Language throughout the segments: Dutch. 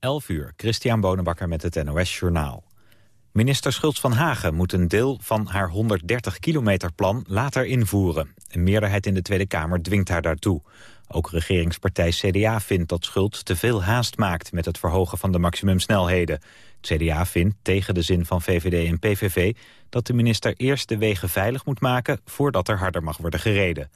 11 uur, Christian Bonenbakker met het NOS Journaal. Minister Schultz van Hagen moet een deel van haar 130 kilometer plan later invoeren. Een meerderheid in de Tweede Kamer dwingt haar daartoe. Ook regeringspartij CDA vindt dat Schultz te veel haast maakt met het verhogen van de maximumsnelheden. Het CDA vindt, tegen de zin van VVD en PVV, dat de minister eerst de wegen veilig moet maken voordat er harder mag worden gereden.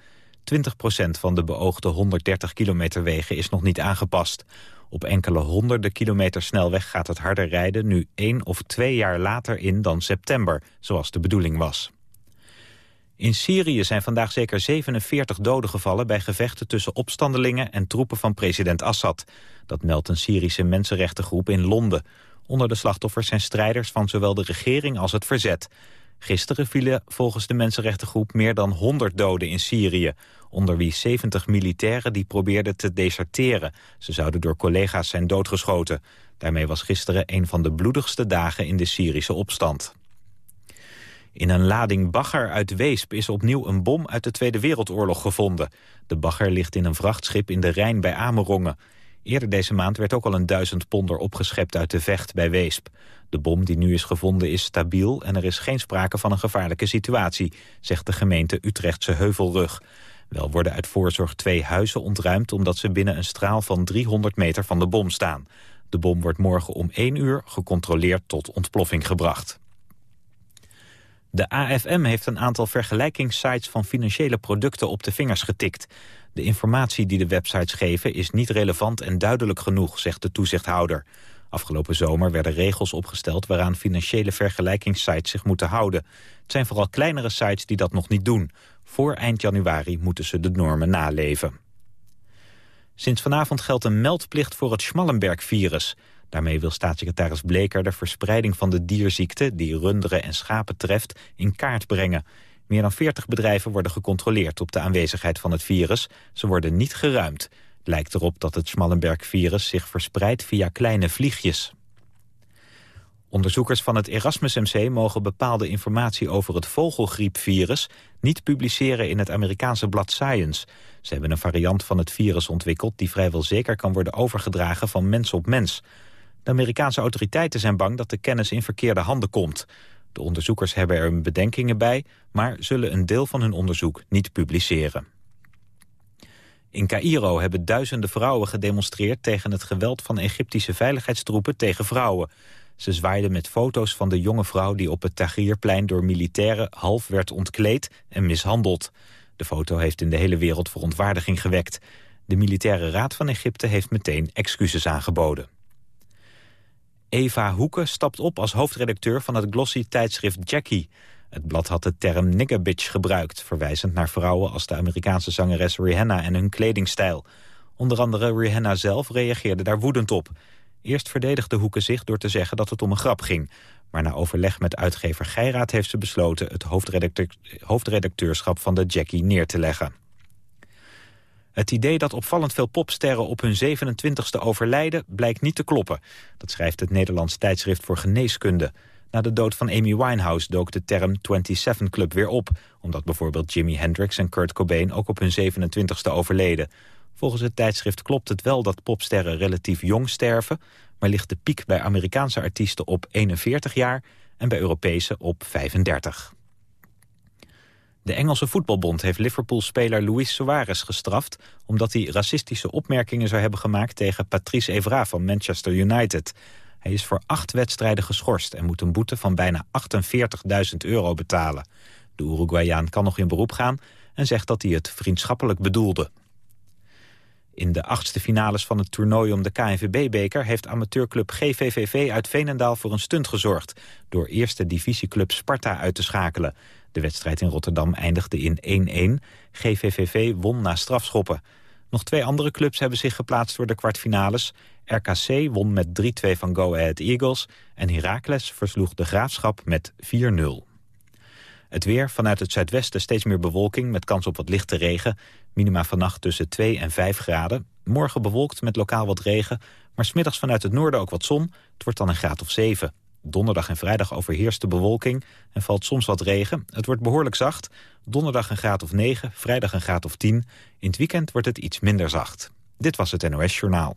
20% van de beoogde 130 kilometer wegen is nog niet aangepast. Op enkele honderden kilometer snelweg gaat het harder rijden nu één of twee jaar later in dan september, zoals de bedoeling was. In Syrië zijn vandaag zeker 47 doden gevallen bij gevechten tussen opstandelingen en troepen van president Assad. Dat meldt een Syrische mensenrechtengroep in Londen. Onder de slachtoffers zijn strijders van zowel de regering als het verzet. Gisteren vielen volgens de mensenrechtengroep meer dan 100 doden in Syrië. Onder wie 70 militairen die probeerden te deserteren. Ze zouden door collega's zijn doodgeschoten. Daarmee was gisteren een van de bloedigste dagen in de Syrische opstand. In een lading bagger uit Weesp is opnieuw een bom uit de Tweede Wereldoorlog gevonden. De bagger ligt in een vrachtschip in de Rijn bij Amerongen. Eerder deze maand werd ook al een duizend ponder opgeschept uit de vecht bij Weesp. De bom die nu is gevonden is stabiel en er is geen sprake van een gevaarlijke situatie, zegt de gemeente Utrechtse Heuvelrug. Wel worden uit voorzorg twee huizen ontruimd omdat ze binnen een straal van 300 meter van de bom staan. De bom wordt morgen om 1 uur gecontroleerd tot ontploffing gebracht. De AFM heeft een aantal vergelijkingssites van financiële producten op de vingers getikt. De informatie die de websites geven is niet relevant en duidelijk genoeg, zegt de toezichthouder. Afgelopen zomer werden regels opgesteld waaraan financiële vergelijkingssites zich moeten houden. Het zijn vooral kleinere sites die dat nog niet doen. Voor eind januari moeten ze de normen naleven. Sinds vanavond geldt een meldplicht voor het Schmallenberg-virus. Daarmee wil staatssecretaris Bleker de verspreiding van de dierziekte... die runderen en schapen treft, in kaart brengen. Meer dan 40 bedrijven worden gecontroleerd op de aanwezigheid van het virus. Ze worden niet geruimd. Lijkt erop dat het Schmallenberg-virus zich verspreidt via kleine vliegjes. Onderzoekers van het Erasmus MC mogen bepaalde informatie over het vogelgriepvirus niet publiceren in het Amerikaanse blad Science. Ze hebben een variant van het virus ontwikkeld die vrijwel zeker kan worden overgedragen van mens op mens. De Amerikaanse autoriteiten zijn bang dat de kennis in verkeerde handen komt. De onderzoekers hebben er bedenkingen bij, maar zullen een deel van hun onderzoek niet publiceren. In Cairo hebben duizenden vrouwen gedemonstreerd tegen het geweld van Egyptische veiligheidstroepen tegen vrouwen. Ze zwaaiden met foto's van de jonge vrouw die op het Tahrirplein door militairen half werd ontkleed en mishandeld. De foto heeft in de hele wereld verontwaardiging gewekt. De militaire raad van Egypte heeft meteen excuses aangeboden. Eva Hoeken stapt op als hoofdredacteur van het glossy tijdschrift Jackie. Het blad had de term niggerbitch gebruikt... verwijzend naar vrouwen als de Amerikaanse zangeres Rihanna en hun kledingstijl. Onder andere Rihanna zelf reageerde daar woedend op. Eerst verdedigde Hoeken zich door te zeggen dat het om een grap ging. Maar na overleg met uitgever Geiraat heeft ze besloten... het hoofdredacteurschap van de Jackie neer te leggen. Het idee dat opvallend veel popsterren op hun 27e overlijden blijkt niet te kloppen. Dat schrijft het Nederlands tijdschrift voor geneeskunde. Na de dood van Amy Winehouse dook de term 27 Club weer op... omdat bijvoorbeeld Jimi Hendrix en Kurt Cobain ook op hun 27e overleden. Volgens het tijdschrift klopt het wel dat popsterren relatief jong sterven... maar ligt de piek bij Amerikaanse artiesten op 41 jaar... en bij Europese op 35. De Engelse voetbalbond heeft Liverpool-speler Luis Suarez gestraft... omdat hij racistische opmerkingen zou hebben gemaakt tegen Patrice Evra van Manchester United. Hij is voor acht wedstrijden geschorst en moet een boete van bijna 48.000 euro betalen. De Uruguayaan kan nog in beroep gaan en zegt dat hij het vriendschappelijk bedoelde. In de achtste finales van het toernooi om de KNVB-beker... heeft amateurclub GVVV uit Veenendaal voor een stunt gezorgd... door eerste divisieclub Sparta uit te schakelen. De wedstrijd in Rotterdam eindigde in 1-1. GVVV won na strafschoppen. Nog twee andere clubs hebben zich geplaatst voor de kwartfinales. RKC won met 3-2 van Go Ahead Eagles... en Heracles versloeg de Graafschap met 4-0. Het weer, vanuit het zuidwesten steeds meer bewolking... met kans op wat lichte regen. Minima vannacht tussen 2 en 5 graden. Morgen bewolkt met lokaal wat regen... maar smiddags vanuit het noorden ook wat zon. Het wordt dan een graad of 7. Donderdag en vrijdag overheerst de bewolking en valt soms wat regen. Het wordt behoorlijk zacht. Donderdag een graad of 9, vrijdag een graad of 10. In het weekend wordt het iets minder zacht. Dit was het NOS Journaal.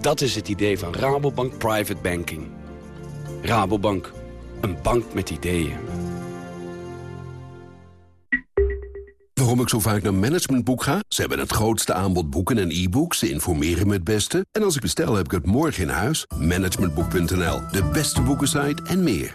Dat is het idee van Rabobank Private Banking. Rabobank, een bank met ideeën. Waarom ik zo vaak naar Managementboek ga? Ze hebben het grootste aanbod boeken en e-books. Ze informeren me het beste. En als ik bestel, heb ik het morgen in huis. Managementboek.nl, de beste boekensite en meer.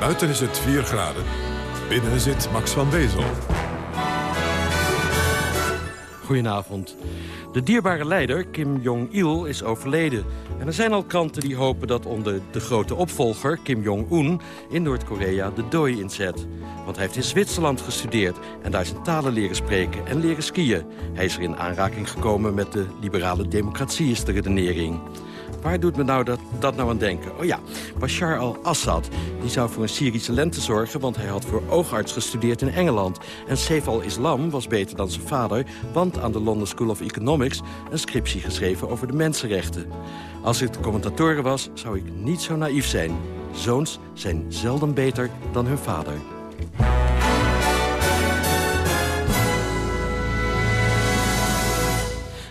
Buiten is het 4 graden. Binnen zit Max van Wezel. Goedenavond. De dierbare leider Kim Jong-il is overleden. En er zijn al kranten die hopen dat onder de grote opvolger Kim Jong-un... in Noord-Korea de dooi inzet. Want hij heeft in Zwitserland gestudeerd en daar zijn talen leren spreken en leren skiën. Hij is er in aanraking gekomen met de liberale democratie, is de redenering. Waar doet me nou dat, dat nou aan denken? Oh ja, Bashar al-Assad die zou voor een Syrische lente zorgen... want hij had voor oogarts gestudeerd in Engeland. En Saif al-Islam was beter dan zijn vader... want aan de London School of Economics een scriptie geschreven over de mensenrechten. Als ik de commentatoren was, zou ik niet zo naïef zijn. Zoons zijn zelden beter dan hun vader.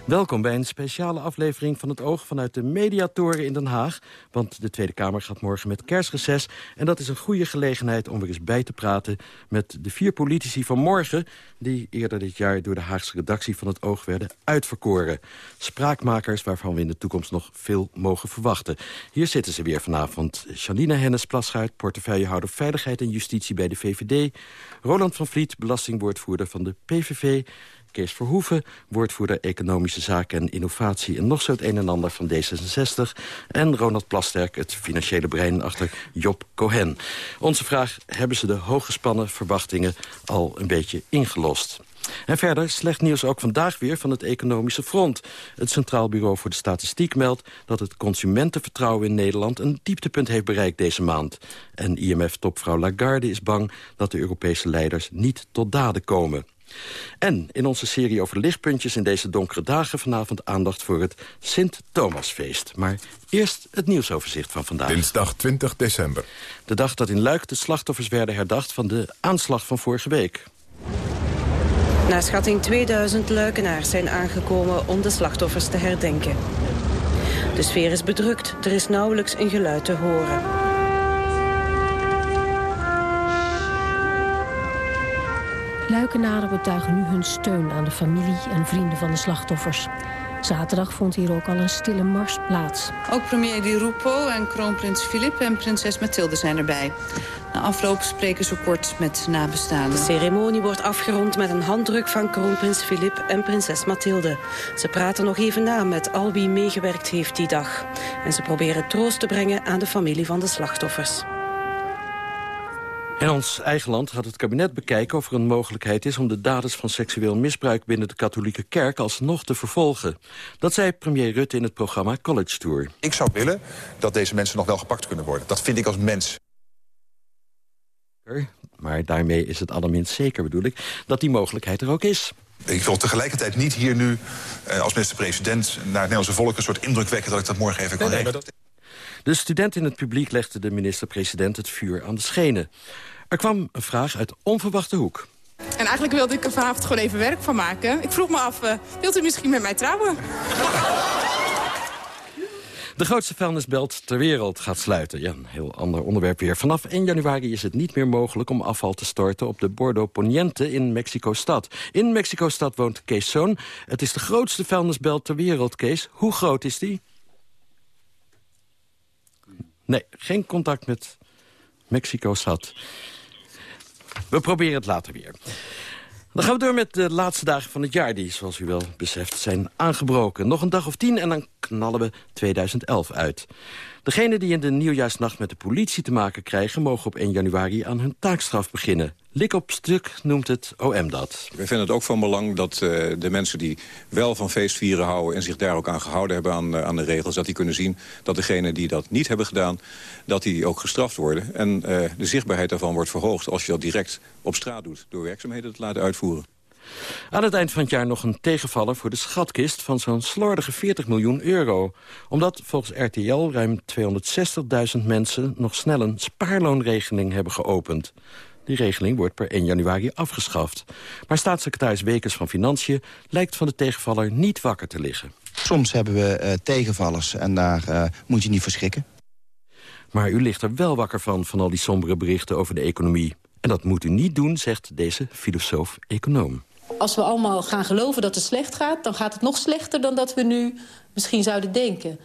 Welkom bij een speciale aflevering van het Oog vanuit de Mediatoren in Den Haag. Want de Tweede Kamer gaat morgen met kerstreces. En dat is een goede gelegenheid om er eens bij te praten met de vier politici van morgen... die eerder dit jaar door de Haagse redactie van het Oog werden uitverkoren. Spraakmakers waarvan we in de toekomst nog veel mogen verwachten. Hier zitten ze weer vanavond. Janine Hennis-Plasgaard, portefeuillehouder Veiligheid en Justitie bij de VVD. Roland van Vliet, belastingwoordvoerder van de PVV... Kees Verhoeven, woordvoerder Economische Zaken en Innovatie... en nog zo het een en ander van D66. En Ronald Plasterk, het financiële brein achter Job Cohen. Onze vraag, hebben ze de hooggespannen verwachtingen al een beetje ingelost? En verder slecht nieuws ook vandaag weer van het Economische Front. Het Centraal Bureau voor de Statistiek meldt dat het consumentenvertrouwen in Nederland een dieptepunt heeft bereikt deze maand. En IMF-topvrouw Lagarde is bang dat de Europese leiders niet tot daden komen. En in onze serie over lichtpuntjes in deze donkere dagen... vanavond aandacht voor het Sint-Thomasfeest. Maar eerst het nieuwsoverzicht van vandaag. Dinsdag 20 december. De dag dat in Luik de slachtoffers werden herdacht... van de aanslag van vorige week. Naar schatting 2000 luikenaars zijn aangekomen om de slachtoffers te herdenken. De sfeer is bedrukt, er is nauwelijks een geluid te horen. Luikenaren betuigen nu hun steun aan de familie en vrienden van de slachtoffers. Zaterdag vond hier ook al een stille mars plaats. Ook premier Di Rupo en kroonprins Filip en prinses Mathilde zijn erbij. Na afloop spreken ze kort met nabestaanden. De ceremonie wordt afgerond met een handdruk van kroonprins Filip en prinses Mathilde. Ze praten nog even na met al wie meegewerkt heeft die dag. En ze proberen troost te brengen aan de familie van de slachtoffers. In ons eigen land gaat het kabinet bekijken of er een mogelijkheid is... om de daders van seksueel misbruik binnen de katholieke kerk alsnog te vervolgen. Dat zei premier Rutte in het programma College Tour. Ik zou willen dat deze mensen nog wel gepakt kunnen worden. Dat vind ik als mens. Maar daarmee is het allerminst zeker, bedoel ik, dat die mogelijkheid er ook is. Ik wil tegelijkertijd niet hier nu eh, als minister-president... naar het Nederlandse volk een soort indruk wekken dat ik dat morgen even kan nee, regelen. De student in het publiek legde de minister-president het vuur aan de schenen. Er kwam een vraag uit onverwachte hoek. En eigenlijk wilde ik er vanavond gewoon even werk van maken. Ik vroeg me af, uh, wilt u misschien met mij trouwen? De grootste vuilnisbelt ter wereld gaat sluiten. Ja, een heel ander onderwerp weer. Vanaf 1 januari is het niet meer mogelijk om afval te storten... op de Bordo Poniente in Mexico-stad. In Mexico-stad woont Kees Zoon. Het is de grootste vuilnisbelt ter wereld, Kees. Hoe groot is die? Nee, geen contact met Mexico-stad. We proberen het later weer. Dan gaan we door met de laatste dagen van het jaar... die, zoals u wel beseft, zijn aangebroken. Nog een dag of tien en dan knallen we 2011 uit. Degenen die in de nieuwjaarsnacht met de politie te maken krijgen... mogen op 1 januari aan hun taakstraf beginnen. Lik op stuk noemt het OM dat. We vinden het ook van belang dat uh, de mensen die wel van feestvieren houden... en zich daar ook aan gehouden hebben aan, uh, aan de regels... dat die kunnen zien dat degenen die dat niet hebben gedaan... dat die ook gestraft worden. En uh, de zichtbaarheid daarvan wordt verhoogd als je dat direct op straat doet... door werkzaamheden te laten uitvoeren. Aan het eind van het jaar nog een tegenvaller voor de schatkist van zo'n slordige 40 miljoen euro. Omdat volgens RTL ruim 260.000 mensen nog snel een spaarloonregeling hebben geopend. Die regeling wordt per 1 januari afgeschaft. Maar staatssecretaris Wekers van Financiën lijkt van de tegenvaller niet wakker te liggen. Soms hebben we uh, tegenvallers en daar uh, moet je niet verschrikken. Maar u ligt er wel wakker van, van al die sombere berichten over de economie. En dat moet u niet doen, zegt deze filosoof-econoom. Als we allemaal gaan geloven dat het slecht gaat... dan gaat het nog slechter dan dat we nu misschien zouden denken.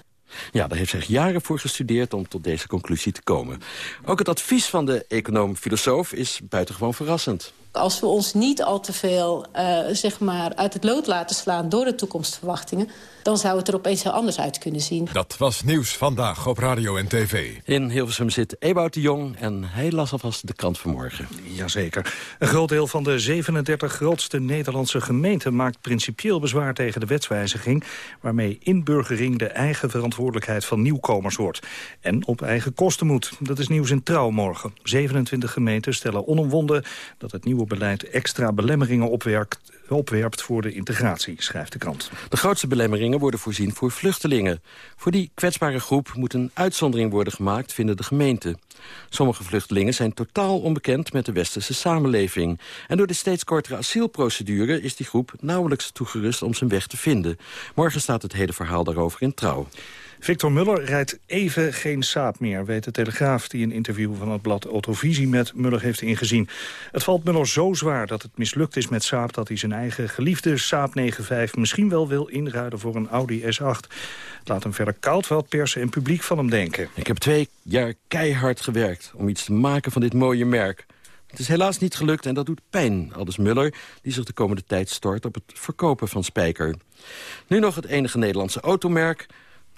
Ja, daar heeft zich jaren voor gestudeerd om tot deze conclusie te komen. Ook het advies van de econoom-filosoof is buitengewoon verrassend. Als we ons niet al te veel uh, zeg maar uit het lood laten slaan door de toekomstverwachtingen dan zou het er opeens heel anders uit kunnen zien. Dat was Nieuws Vandaag op Radio en TV. In Hilversum zit Ewout de Jong en hij las alvast de krant vanmorgen. Jazeker. Een groot deel van de 37 grootste Nederlandse gemeenten... maakt principieel bezwaar tegen de wetswijziging... waarmee inburgering de eigen verantwoordelijkheid van nieuwkomers wordt. En op eigen kosten moet. Dat is nieuws in Trouw morgen. 27 gemeenten stellen onomwonden dat het nieuwe beleid extra belemmeringen opwerkt opwerpt voor de integratie, schrijft de krant. De grootste belemmeringen worden voorzien voor vluchtelingen. Voor die kwetsbare groep moet een uitzondering worden gemaakt, vinden de gemeenten. Sommige vluchtelingen zijn totaal onbekend met de westerse samenleving. En door de steeds kortere asielprocedure is die groep nauwelijks toegerust om zijn weg te vinden. Morgen staat het hele verhaal daarover in Trouw. Victor Muller rijdt even geen saap meer, weet de Telegraaf... die een interview van het blad Autovisie met Muller heeft ingezien. Het valt Muller zo zwaar dat het mislukt is met Saab... dat hij zijn eigen geliefde Saab 95 misschien wel wil inruiden voor een Audi S8. Het laat hem verder koud wel persen en publiek van hem denken. Ik heb twee jaar keihard gewerkt om iets te maken van dit mooie merk. Het is helaas niet gelukt en dat doet pijn, aldus Muller... die zich de komende tijd stort op het verkopen van Spijker. Nu nog het enige Nederlandse automerk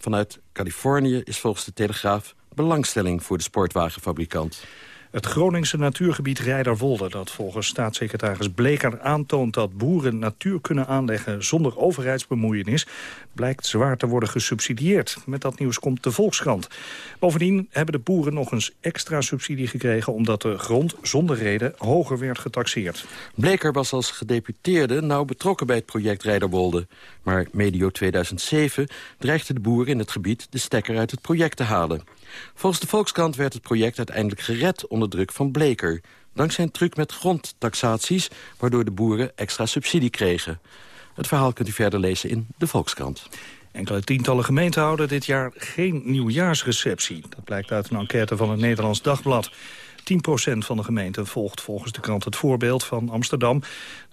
vanuit Californië is volgens de Telegraaf belangstelling voor de sportwagenfabrikant. Het Groningse natuurgebied Rijderwolde, dat volgens staatssecretaris Bleker aantoont dat boeren natuur kunnen aanleggen zonder overheidsbemoeienis, blijkt zwaar te worden gesubsidieerd. Met dat nieuws komt de Volkskrant. Bovendien hebben de boeren nog eens extra subsidie gekregen omdat de grond zonder reden hoger werd getaxeerd. Bleker was als gedeputeerde nauw betrokken bij het project Rijderwolde. Maar medio 2007 dreigden de boeren in het gebied de stekker uit het project te halen. Volgens de Volkskrant werd het project uiteindelijk gered onder druk van Bleker. Dankzij een truc met grondtaxaties, waardoor de boeren extra subsidie kregen. Het verhaal kunt u verder lezen in de Volkskrant. Enkele tientallen gemeenten houden dit jaar geen nieuwjaarsreceptie. Dat blijkt uit een enquête van het Nederlands Dagblad. 10% van de gemeenten volgt volgens de krant het voorbeeld van Amsterdam...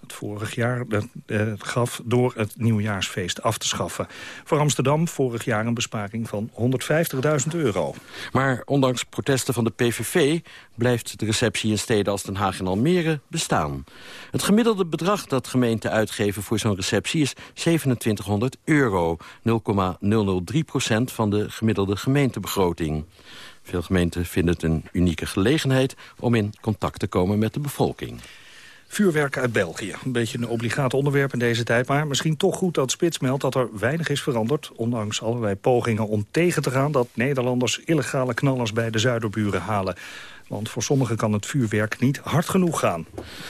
dat vorig jaar uh, gaf door het nieuwjaarsfeest af te schaffen. Voor Amsterdam vorig jaar een besparing van 150.000 euro. Maar ondanks protesten van de PVV blijft de receptie in steden als Den Haag en Almere bestaan. Het gemiddelde bedrag dat gemeenten uitgeven voor zo'n receptie is 2700 euro. 0,003% van de gemiddelde gemeentebegroting. Veel gemeenten vinden het een unieke gelegenheid om in contact te komen met de bevolking. Vuurwerk uit België. Een beetje een obligaat onderwerp in deze tijd... maar misschien toch goed dat Spits meldt dat er weinig is veranderd... ondanks allerlei pogingen om tegen te gaan... dat Nederlanders illegale knallers bij de zuiderburen halen. Want voor sommigen kan het vuurwerk niet hard genoeg gaan.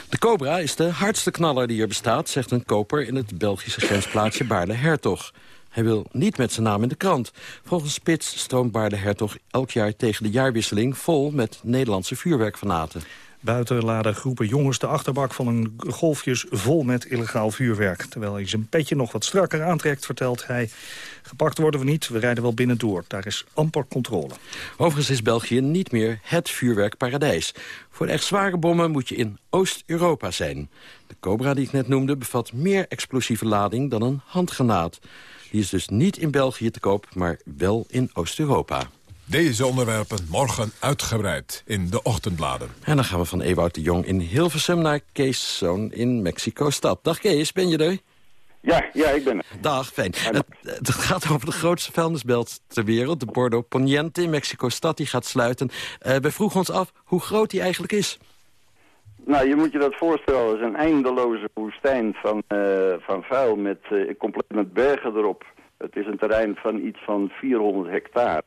De Cobra is de hardste knaller die er bestaat... zegt een koper in het Belgische grensplaatsje Baarle-Hertog. Hij wil niet met zijn naam in de krant. Volgens Spits stroomt Baarle Hertog elk jaar tegen de jaarwisseling... vol met Nederlandse vuurwerkfanaten. Buiten laden groepen jongens de achterbak van een golfjes vol met illegaal vuurwerk. Terwijl hij zijn petje nog wat strakker aantrekt, vertelt hij... gepakt worden we niet, we rijden wel binnen door. Daar is amper controle. Overigens is België niet meer het vuurwerkparadijs. Voor echt zware bommen moet je in Oost-Europa zijn. De Cobra die ik net noemde bevat meer explosieve lading dan een handgranaat. Die is dus niet in België te koop, maar wel in Oost-Europa. Deze onderwerpen morgen uitgebreid in de ochtendbladen. En dan gaan we van Ewout de Jong in Hilversum naar Kees Zoon in Mexico-stad. Dag Kees, ben je er? Ja, ja, ik ben er. Dag, fijn. Het, het, gaat over de grootste vuilnisbelt ter wereld, de Bordo Poniente in Mexico-stad. Die gaat sluiten. Uh, we vroegen ons af hoe groot die eigenlijk is. Nou, je moet je dat voorstellen. Het is een eindeloze woestijn van, uh, van vuil met uh, compleet met bergen erop. Het is een terrein van iets van 400 hectare.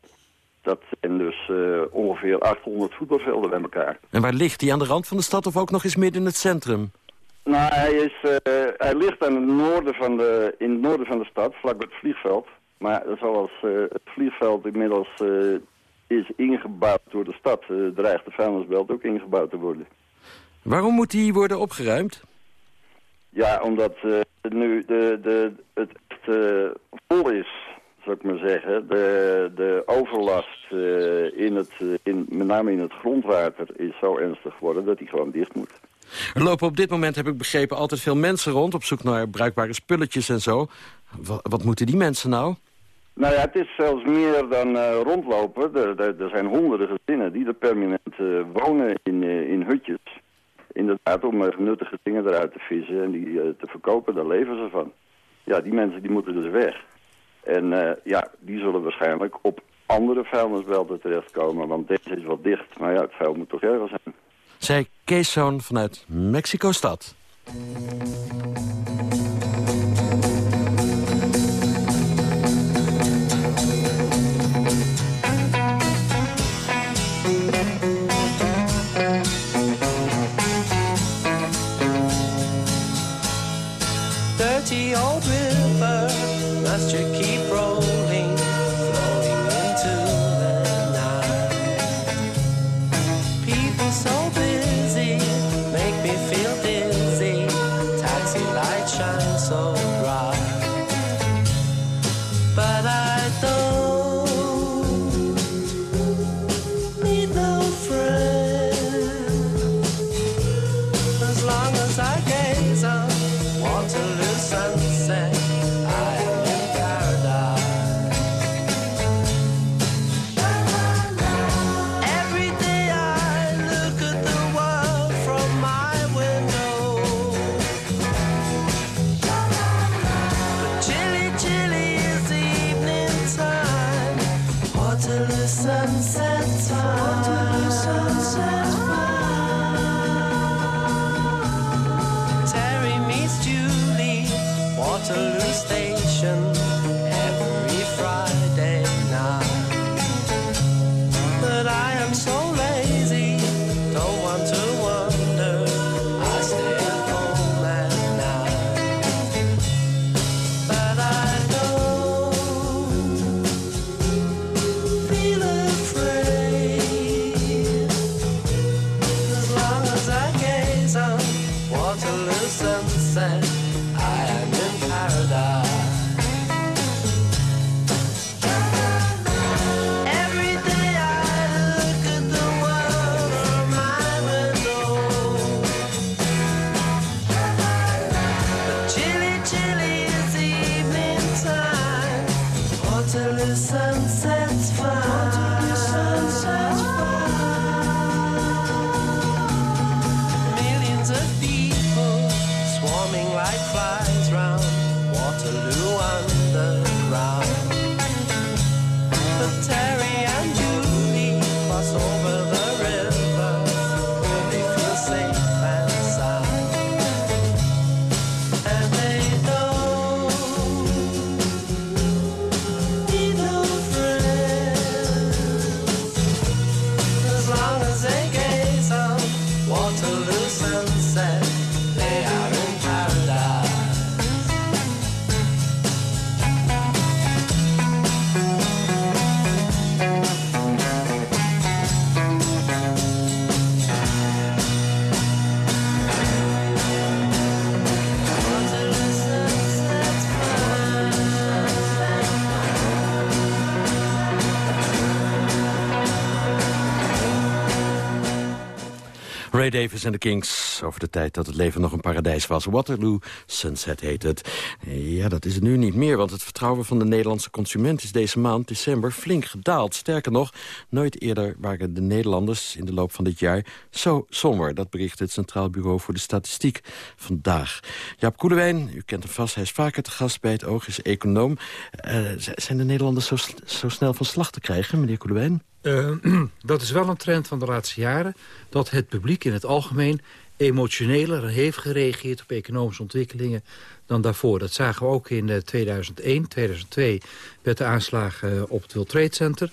Dat zijn dus uh, ongeveer 800 voetbalvelden bij elkaar. En waar ligt die? Aan de rand van de stad of ook nog eens midden in het centrum? Nou, hij, is, uh, hij ligt aan het noorden van de, in het noorden van de stad, vlak bij het vliegveld. Maar zoals uh, het vliegveld inmiddels is ingebouwd door de stad, dreigt de vuilnisbelt ook ingebouwd te worden. Waarom moet die worden opgeruimd? Ja, omdat nu de, de, het echt vol is zou ik maar zeggen. De, de overlast uh, in het, in, met name in het grondwater is zo ernstig geworden dat hij gewoon dicht moet. Er lopen op dit moment, heb ik begrepen, altijd veel mensen rond... op zoek naar bruikbare spulletjes en zo. Wat, wat moeten die mensen nou? Nou ja, het is zelfs meer dan uh, rondlopen. Er, er, er, zijn honderden gezinnen die er permanent uh, wonen in, in hutjes. Inderdaad, om nuttige dingen eruit te vissen en die te verkopen, daar leven ze van. Ja, die mensen die moeten dus weg. En uh, ja, die zullen waarschijnlijk op andere vuilnisbelten terechtkomen. Want deze is wat dicht. Maar ja, het vuil moet toch ergens zijn. Zij Kees Zoon vanuit Mexico-stad. Ray Davis en de Kings over de tijd dat het leven nog een paradijs was. Waterloo Sunset heet het. Dat is het nu niet meer, want het vertrouwen van de Nederlandse consument... is deze maand, december, flink gedaald. Sterker nog, nooit eerder waren de Nederlanders in de loop van dit jaar zo somber. Dat bericht het Centraal Bureau voor de Statistiek vandaag. Jaap Koelewijn, u kent hem vast, hij is vaker te gast bij het Oog, is econoom. Uh, zijn de Nederlanders zo, zo snel van slag te krijgen, meneer Koelewijn? Uh, dat is wel een trend van de laatste jaren... dat het publiek in het algemeen emotioneler heeft gereageerd op economische ontwikkelingen dan daarvoor. Dat zagen we ook in 2001, 2002 met de aanslagen op het World Trade Center.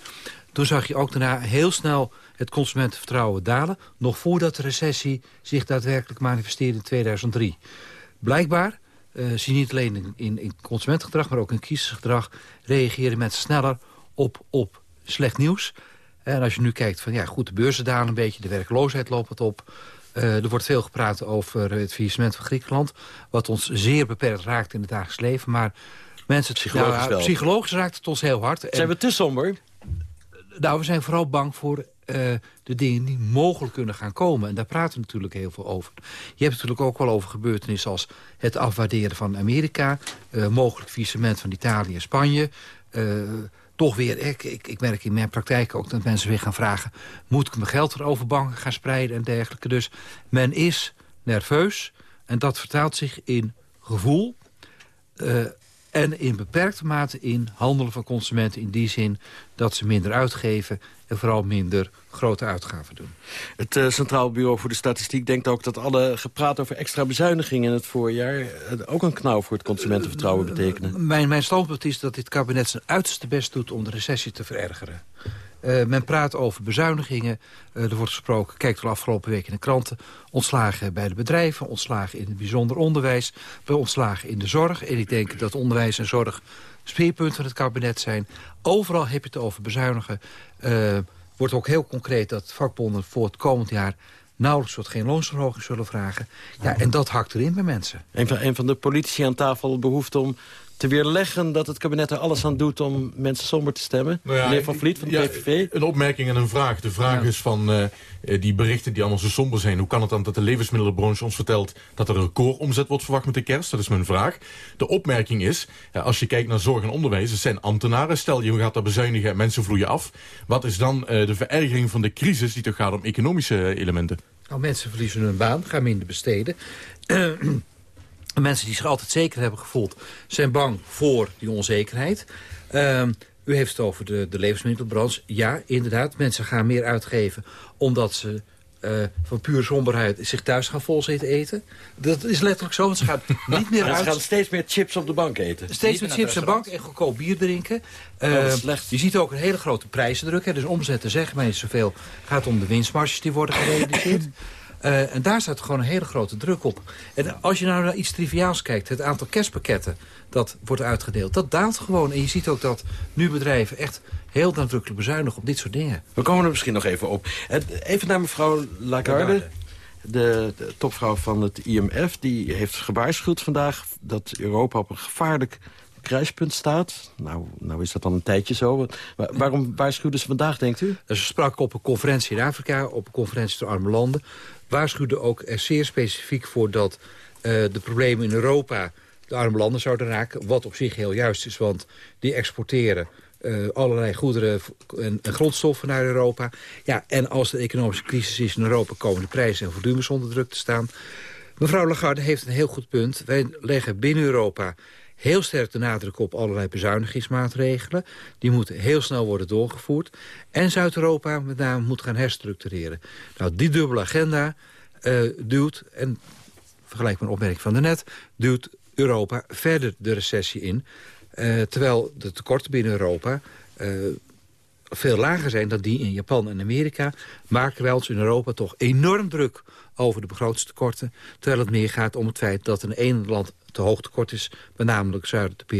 Toen zag je ook daarna heel snel het consumentenvertrouwen dalen... nog voordat de recessie zich daadwerkelijk manifesteerde in 2003. Blijkbaar uh, zie je niet alleen in, in, consumentengedrag... maar ook in kiezersgedrag reageren mensen sneller op, op slecht nieuws... En als je nu kijkt van, ja goed, de beurzen dalen een beetje... de werkloosheid loopt op. Uh, er wordt veel gepraat over het faillissement van Griekenland... wat ons zeer beperkt raakt in het dagelijks leven. Maar mensen, psychologisch, nou, psychologisch raakt het ons heel hard. Zijn we te somber? Nou, we zijn vooral bang voor uh, de dingen die mogelijk kunnen gaan komen. En daar praten we natuurlijk heel veel over. Je hebt natuurlijk ook wel over gebeurtenissen als het afwaarderen van Amerika... Uh, mogelijk faillissement van Italië en Spanje toch weer, ik, ik, ik merk in mijn praktijk ook dat mensen weer gaan vragen... moet ik mijn geld erover banken gaan spreiden en dergelijke. Dus men is nerveus en dat vertaalt zich in gevoel... Uh, en in beperkte mate in handelen van consumenten in die zin dat ze minder uitgeven en vooral minder grote uitgaven doen. Het uh, Centraal Bureau voor de Statistiek denkt ook dat alle gepraat over extra bezuinigingen in het voorjaar uh, ook een knauw voor het consumentenvertrouwen betekenen. Mijn, mijn standpunt is dat dit kabinet zijn uiterste best doet om de recessie te verergeren. Uh, men praat over bezuinigingen. Uh, er wordt gesproken, kijk de afgelopen week in de kranten... ontslagen bij de bedrijven, ontslagen in het bijzonder onderwijs... bij ontslagen in de zorg. En ik denk dat onderwijs en zorg speerpunt van het kabinet zijn. Overal heb je het over bezuinigen. Uh, wordt ook heel concreet dat vakbonden voor het komend jaar nauwelijks tot geen loonsverhoging zullen vragen. Ja, en dat hakt erin bij mensen. Een van, een van de politici aan tafel behoeft om te weerleggen dat het kabinet er alles aan doet om mensen somber te stemmen? Nou ja, Meneer Van Vliet van de ja, PVV? Een opmerking en een vraag. De vraag ja. is van uh, die berichten die allemaal zo somber zijn. Hoe kan het dan dat de levensmiddelenbranche ons vertelt dat er een recordomzet wordt verwacht met de kerst? Dat is mijn vraag. De opmerking is, uh, als je kijkt naar zorg en onderwijs, het zijn ambtenaren. Stel je gaat daar bezuinigen en mensen vloeien af. Wat is dan uh, de verergering van de crisis die toch gaat om economische elementen? Nou, mensen verliezen hun baan, gaan minder besteden. Mensen die zich altijd zeker hebben gevoeld... zijn bang voor die onzekerheid. Uh, u heeft het over de, de levensmiddelbranche. Ja, inderdaad. Mensen gaan meer uitgeven omdat ze uh, van puur somberheid zich thuis gaan vol zitten eten. Dat is letterlijk zo, want ze gaan niet meer uit. Ze gaan steeds meer chips op de bank eten. Steeds meer chips op de bank en goedkoop bier drinken. Uh, je ziet ook een hele grote prijzendruk. Hè. Dus omzetten zeggen maar niet zoveel. Het gaat om de winstmarges die worden gerealiseerd. Uh, en daar staat gewoon een hele grote druk op. En als je nou naar iets triviaals kijkt, het aantal kerstpakketten dat wordt uitgedeeld, dat daalt gewoon. En je ziet ook dat nu bedrijven echt heel nadrukkelijk bezuinigen op dit soort dingen. We komen er misschien nog even op. Even naar mevrouw Lagarde. De, de topvrouw van het IMF, die heeft gewaarschuwd vandaag... dat Europa op een gevaarlijk kruispunt staat. Nou, nou is dat dan een tijdje zo. Waar, waarom waarschuwden ze vandaag, denkt u? Ze sprak op een conferentie in Afrika, op een conferentie door arme landen waarschuwde ook er zeer specifiek voor dat uh, de problemen in Europa de arme landen zouden raken. Wat op zich heel juist is, want die exporteren uh, allerlei goederen en, en, grondstoffen naar Europa. Ja, en als de economische crisis is in Europa... komen de prijzen en volumens onder druk te staan. Mevrouw Lagarde heeft een heel goed punt. Wij leggen binnen Europa heel sterk de nadruk op allerlei bezuinigingsmaatregelen. Die moeten heel snel worden doorgevoerd. En Zuid-Europa met name moet gaan herstructureren. Nou, die dubbele agenda uh, duwt, en vergelijk met een opmerking van de net... duwt Europa verder de recessie in. Uh, terwijl de tekorten binnen Europa... Uh, veel lager zijn dan die in Japan en Amerika... maken wij ons in Europa toch enorm druk over de begrotingstekorten... terwijl het meer gaat om het feit dat in één land te hoog tekort is... met namelijk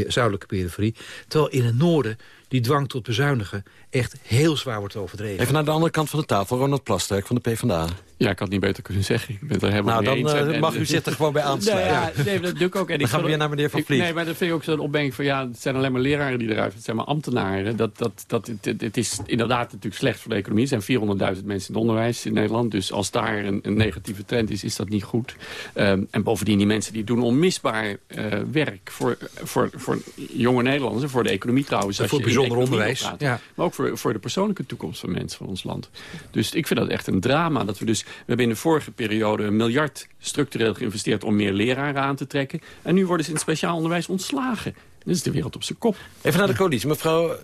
zuidelijke periferie. Terwijl in het noorden die dwang tot bezuinigen echt heel zwaar wordt overdreven. Even naar de andere kant van de tafel, Ronald Plasterk van de PvdA. Ja, ik had niet beter kunnen zeggen. Ik ben er helemaal Nou, dan En- mag u zich er gewoon bij aansluiten. Nou ja, nee, dat doe ik ook. En Dan ik gaan we weer naar meneer Van ik- Vliet. Nee, maar dat vind ik ook zo'n opmerking van... ja, het zijn alleen maar leraren die eruit... het zijn maar ambtenaren. Dat, dat, dat, het, is inderdaad natuurlijk slecht voor de economie. Er zijn 400.000 mensen in het onderwijs in Nederland. Dus als daar een, een negatieve trend is, is dat niet goed. Ehm, en bovendien, die mensen die doen onmisbaar eh, werk... Voor, voor, voor jonge Nederlanders en voor de economie trouwens. Als voor je bijzonder onderwijs, ja. Maar ook voor, voor de persoonlijke toekomst van mensen van ons land. Dus ik vind dat echt een drama. Dat we dus, we hebben in de vorige periode een miljard structureel geïnvesteerd... om meer leraren aan te trekken. En nu worden ze in het speciaal onderwijs ontslagen. Dat is de wereld op zijn kop. Even naar de coalitie. Mevrouw,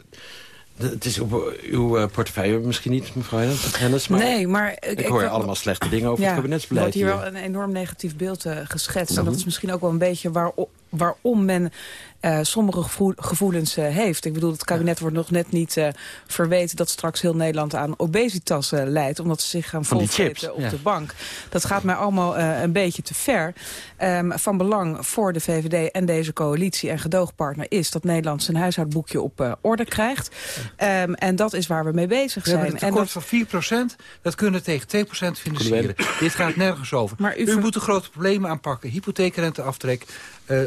het is uw, uw eh, portefeuille misschien niet, mevrouw Hennis. Maar nee, maar... ik, hoor allemaal slechte dingen over ja, het kabinetsbeleid. Er wordt hier wel een enorm negatief beeld eh, geschetst. En Mhm. dat is misschien ook wel een beetje waarom, waarom men eh, sommige gevoel- gevoelens eh, heeft. Ik bedoel, het kabinet wordt nog net niet eh, verweten... dat straks heel Nederland aan obesitas eh, leidt... omdat ze zich gaan volvreten op ja. de bank. Dat gaat mij allemaal eh, een beetje te ver. Ehm, van belang voor de VVD en deze coalitie en gedoogpartner... is dat Nederland zijn huishoudboekje op eh, orde krijgt. Ehm, en dat is waar we mee bezig We zijn. hebben een en tekort dat, van 4%. Dat kunnen we tegen 2% financieren. Dit gaat nergens over. Maar u u ver- moet de grote problemen aanpakken. Hypotheekrenteaftrek,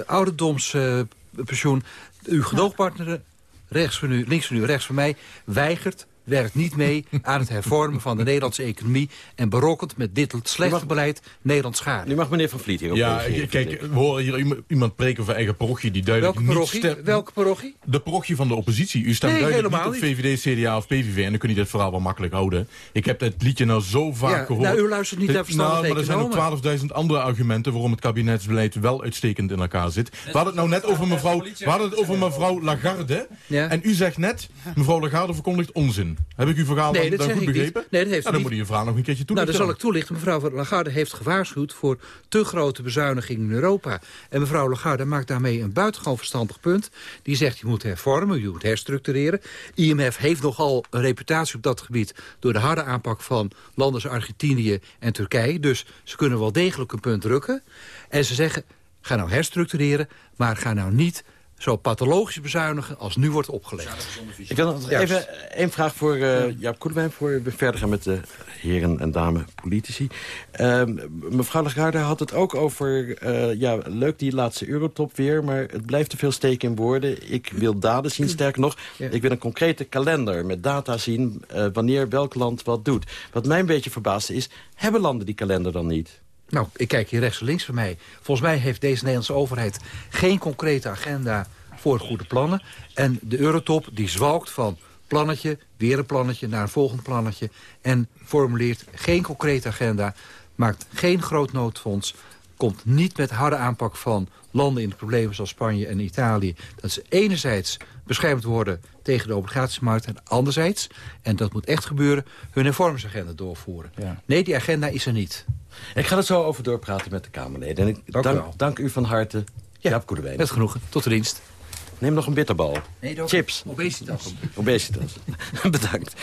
ouderdomspensioen. uw gedoogpartner, rechts van u, links van u, rechts van mij... weigert, werkt niet mee aan het hervormen van de Nederlandse economie... en berokkent met dit slechte beleid Nederland schade. Nu mag meneer Van Vliet hierop Ja, reageren, kijk, we horen hier iemand- preken over eigen parochie... die duidelijk Welke niet stemt- Welke parochie? De parochie van de oppositie. U stemt Nee, duidelijk helemaal niet op VVD, CDA of PVV. En dan kun je dit verhaal wel makkelijk houden. Ik heb het liedje nou zo vaak Ja, gehoord. nou, u luistert niet Dit- naar verstandige Nou, maar er zijn ook economen. 12.000 andere argumenten... waarom het kabinetsbeleid wel uitstekend in elkaar zit. We hadden het nou net over mevrouw, we hadden het over mevrouw Lagarde. En u zegt net, mevrouw Lagarde verkondigt onzin. Heb ik uw verhaal Nee, dan, goed ik niet. begrepen? Nee, dat heeft nou, dan moet je je verhaal nog een keertje Nou, toelichten. dat zal ik toelichten. Mevrouw Lagarde heeft gewaarschuwd voor te grote bezuinigingen in Europa. En mevrouw Lagarde maakt daarmee een buitengewoon verstandig punt. Die zegt, je moet hervormen, je moet herstructureren. IMF heeft nogal een reputatie op dat gebied... door de harde aanpak van landen als Argentinië en Turkije. Dus ze kunnen wel degelijk een punt drukken. En ze zeggen, ga nou herstructureren... maar ga nou niet zo pathologisch bezuinigen als nu wordt opgelegd. Ik wil nog Juist. even één vraag voor eh Jaap Koelewijn... voor we verder gaan met de heren en dame politici. Ehm, mevrouw Lagarde had het ook over... eh, ja, leuk die laatste eurotop weer... maar het blijft te veel steken in woorden. Ik wil daden zien, sterker nog. Ik wil een concrete kalender met data zien... eh, wanneer welk land wat doet. Wat mij een beetje verbaasde is... hebben landen die kalender dan niet? Nou, ik kijk hier rechts en links van mij. Volgens mij heeft deze Nederlandse overheid geen concrete agenda voor goede plannen. En de Eurotop die zwalkt van plannetje, weer een plannetje, naar een volgend plannetje. En formuleert geen concrete agenda, maakt geen groot noodfonds. Komt niet met harde aanpak van landen in de problemen zoals Spanje en Italië. Dat ze enerzijds beschermd worden tegen de obligatiemarkt. En anderzijds, en dat moet echt gebeuren, hun hervormingsagenda doorvoeren. Nee, die agenda is er niet. Ik ga er zo over doorpraten met de Kamerleden. En ik Dank u dank, wel. dank u van harte, Jaap Koelewijn. Met genoegen. Tot de dienst. Neem nog een bitterbal. Nee, Chips. Obesitas. Obesitas. Bedankt.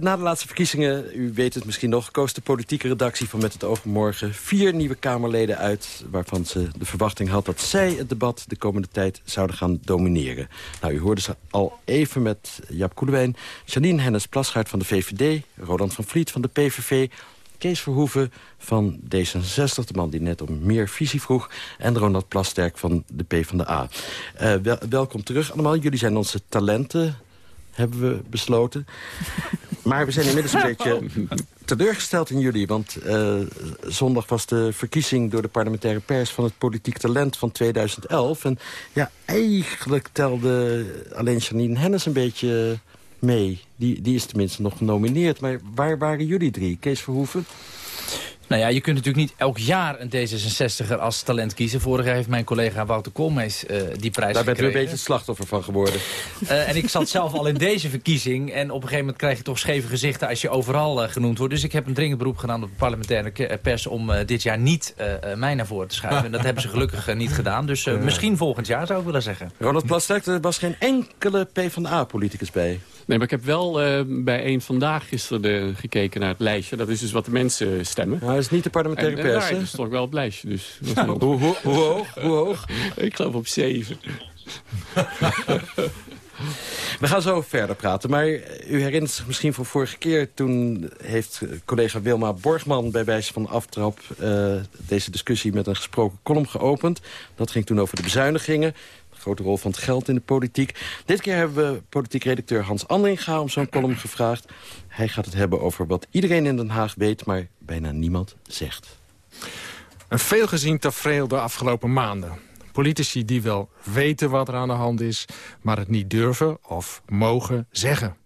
Na de laatste verkiezingen, u weet het misschien nog... koos de politieke redactie van Met het Oog op Morgen... vier nieuwe Kamerleden uit... waarvan ze de verwachting had dat zij het debat de komende tijd zouden gaan domineren. Nou, u hoorde ze al even met Jaap Koelewijn... Janine Hennis-Plasgaard van de VVD... Roland van Vliet van de PVV... Kees Verhoeven van D66, de man die net om meer visie vroeg... en Ronald Plasterk van de PvdA. Eh wel, welkom terug allemaal. Jullie zijn onze talenten, hebben we besloten. Maar we zijn inmiddels een beetje teleurgesteld in jullie. Want eh, zondag was de verkiezing door de parlementaire pers... van het politiek talent van 2011. En ja, eigenlijk telde alleen Janine Hennis een beetje mee. Die, die is tenminste nog genomineerd. Maar waar waren jullie drie? Kees Verhoeven? Nou ja, je kunt natuurlijk niet elk jaar een D66er als talent kiezen. Vorig jaar heeft mijn collega Wouter Koolmees eh, die prijs Daar bent u een gekregen. beetje het slachtoffer van geworden. Eh, en ik zat zelf al in deze verkiezing. En op een gegeven moment krijg je toch scheve gezichten als je overal eh, genoemd wordt. Dus ik heb een dringend beroep gedaan op de parlementaire pers... om dit jaar niet mij naar voren te schuiven. En dat hebben ze gelukkig niet gedaan. Dus misschien volgend jaar zou ik willen zeggen. Ronald Plasterk, er was geen enkele PvdA-politicus bij. Nee, maar ik heb wel eh, bij één vandaag gisteren eh, gekeken naar het lijstje. Dat is dus wat de mensen stemmen. Nou, dat is niet de parlementaire en, pers, hè? stond ik wel op het lijstje. Dus, dat is Nou, wel- hoe, hoe, hoe hoog? Hoe hoog? ik geloof op zeven. We gaan zo verder praten, maar u herinnert zich misschien van vorige keer... toen heeft collega Wilma Borgman bij wijze van aftrap... Uh, deze discussie met een gesproken column geopend. Dat ging toen over de bezuinigingen grote rol van het geld in de politiek. Dit keer hebben we politiek redacteur Hans Andringa om zo'n column gevraagd. Hij gaat het hebben over wat iedereen in Den Haag weet, maar bijna niemand zegt. Een veelgezien tafereel de afgelopen maanden. Politici die wel weten wat er aan de hand is... maar het niet durven of mogen zeggen.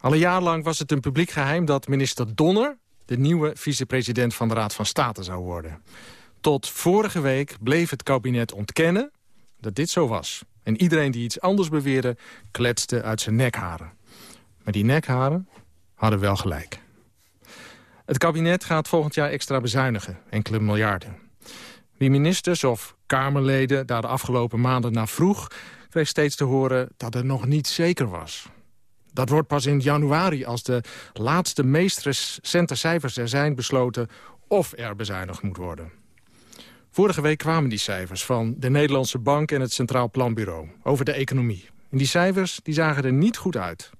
Al een jaar lang was het een publiek geheim dat minister Donner... de nieuwe vicepresident van de Raad van State zou worden. Tot vorige week bleef het kabinet ontkennen dat dit zo was. En iedereen die iets anders beweerde, kletste uit zijn nekharen. Maar die nekharen hadden wel gelijk. Het kabinet gaat volgend jaar extra bezuinigen, enkele miljarden. Wie ministers of Kamerleden daar de afgelopen maanden naar vroeg... kreeg steeds te horen dat het nog niet zeker was. Dat wordt pas in januari, als de laatste meest recente cijfers er zijn besloten... of er bezuinigd moet worden. Vorige week kwamen die cijfers van de Nederlandse Bank en het Centraal Planbureau over de economie. En die cijfers die zagen er niet goed uit.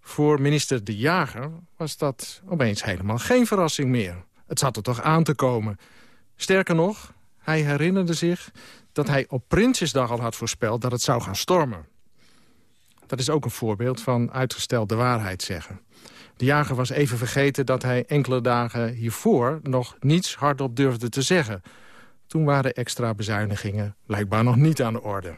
Voor minister De Jager was dat opeens helemaal geen verrassing meer. Het zat er toch aan te komen. Sterker nog, hij herinnerde zich dat hij op Prinsjesdag al had voorspeld dat het zou gaan stormen. Dat is ook een voorbeeld van uitgestelde waarheid zeggen. De jager was even vergeten dat hij enkele dagen hiervoor nog niets hardop durfde te zeggen. Toen waren extra bezuinigingen blijkbaar nog niet aan de orde.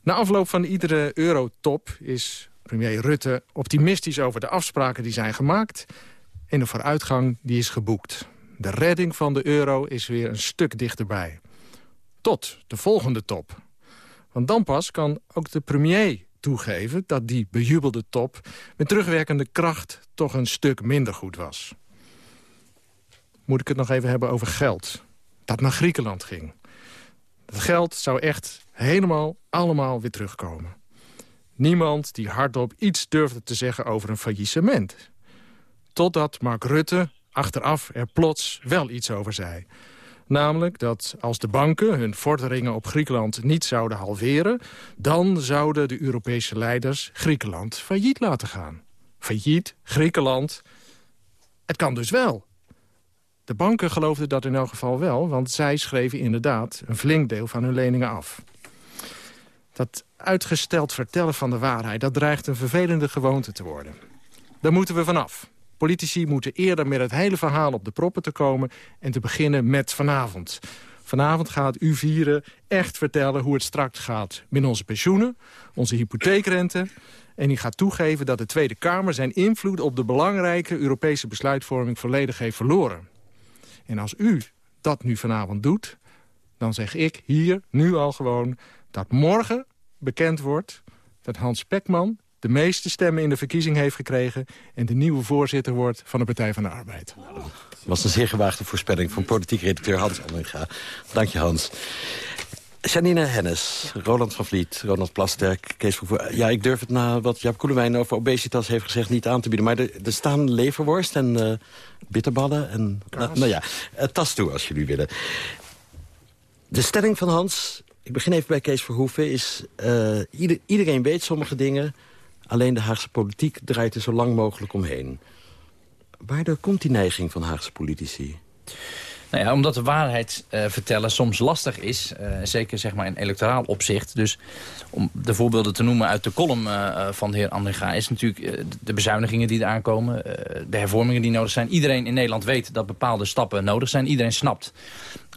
Na afloop van iedere eurotop is premier Rutte optimistisch over de afspraken die zijn gemaakt... en de vooruitgang die is geboekt. De redding van de euro is weer een stuk dichterbij. Tot de volgende top. Want dan pas kan ook de premier toegeven dat die bejubelde top... met terugwerkende kracht toch een stuk minder goed was moet ik het nog even hebben over geld. Dat naar Griekenland ging. Dat geld zou echt helemaal allemaal weer terugkomen. Niemand die hardop iets durfde te zeggen over een faillissement. Totdat Mark Rutte achteraf er plots wel iets over zei. Namelijk dat als de banken hun vorderingen op Griekenland niet zouden halveren... dan zouden de Europese leiders Griekenland failliet laten gaan. Failliet, Griekenland. Het kan dus wel. De banken geloofden dat in elk geval wel, want zij schreven inderdaad een flink deel van hun leningen af. Dat uitgesteld vertellen van de waarheid, dat dreigt een vervelende gewoonte te worden. Daar moeten we vanaf. Politici moeten eerder met het hele verhaal op de proppen te komen... en te beginnen met vanavond. Vanavond gaat u vieren echt vertellen hoe het straks gaat... met onze pensioenen, onze hypotheekrente... en die gaat toegeven dat de Tweede Kamer zijn invloed... op de belangrijke Europese besluitvorming volledig heeft verloren. En als u dat nu vanavond doet, dan zeg ik hier nu al gewoon... dat morgen bekend wordt dat Hans Pekman de meeste stemmen in de verkiezing heeft gekregen... en de nieuwe voorzitter wordt van de Partij van de Arbeid. Dat was een zeer gewaagde voorspelling van politiek redacteur Hans Andringa. Dank je, Hans. Janine Hennis, Roland van Vliet, Ronald Plasterk, Kees Vervoer. Ja, ik durf het na wat Jaap Koelewijn over obesitas heeft gezegd niet aan te bieden. Maar er, er staan leverworst en uh, bitterballen en... Nou, nou, ja, uh, tas toe als jullie willen. De stelling van Hans, ik begin even bij Kees Verhoeven... is uh, ieder, iedereen weet sommige dingen... alleen de Haagse politiek draait er zo lang mogelijk omheen. Waardoor komt die neiging van Haagse politici? Nou ja, omdat de waarheid uh, vertellen soms lastig is. Uh, zeker zeg maar in electoraal opzicht. Dus om de voorbeelden te noemen uit de column uh, van de heer Andringa... is natuurlijk de bezuinigingen die eraan komen. de hervormingen die nodig zijn. Iedereen in Nederland weet dat bepaalde stappen nodig zijn. Iedereen snapt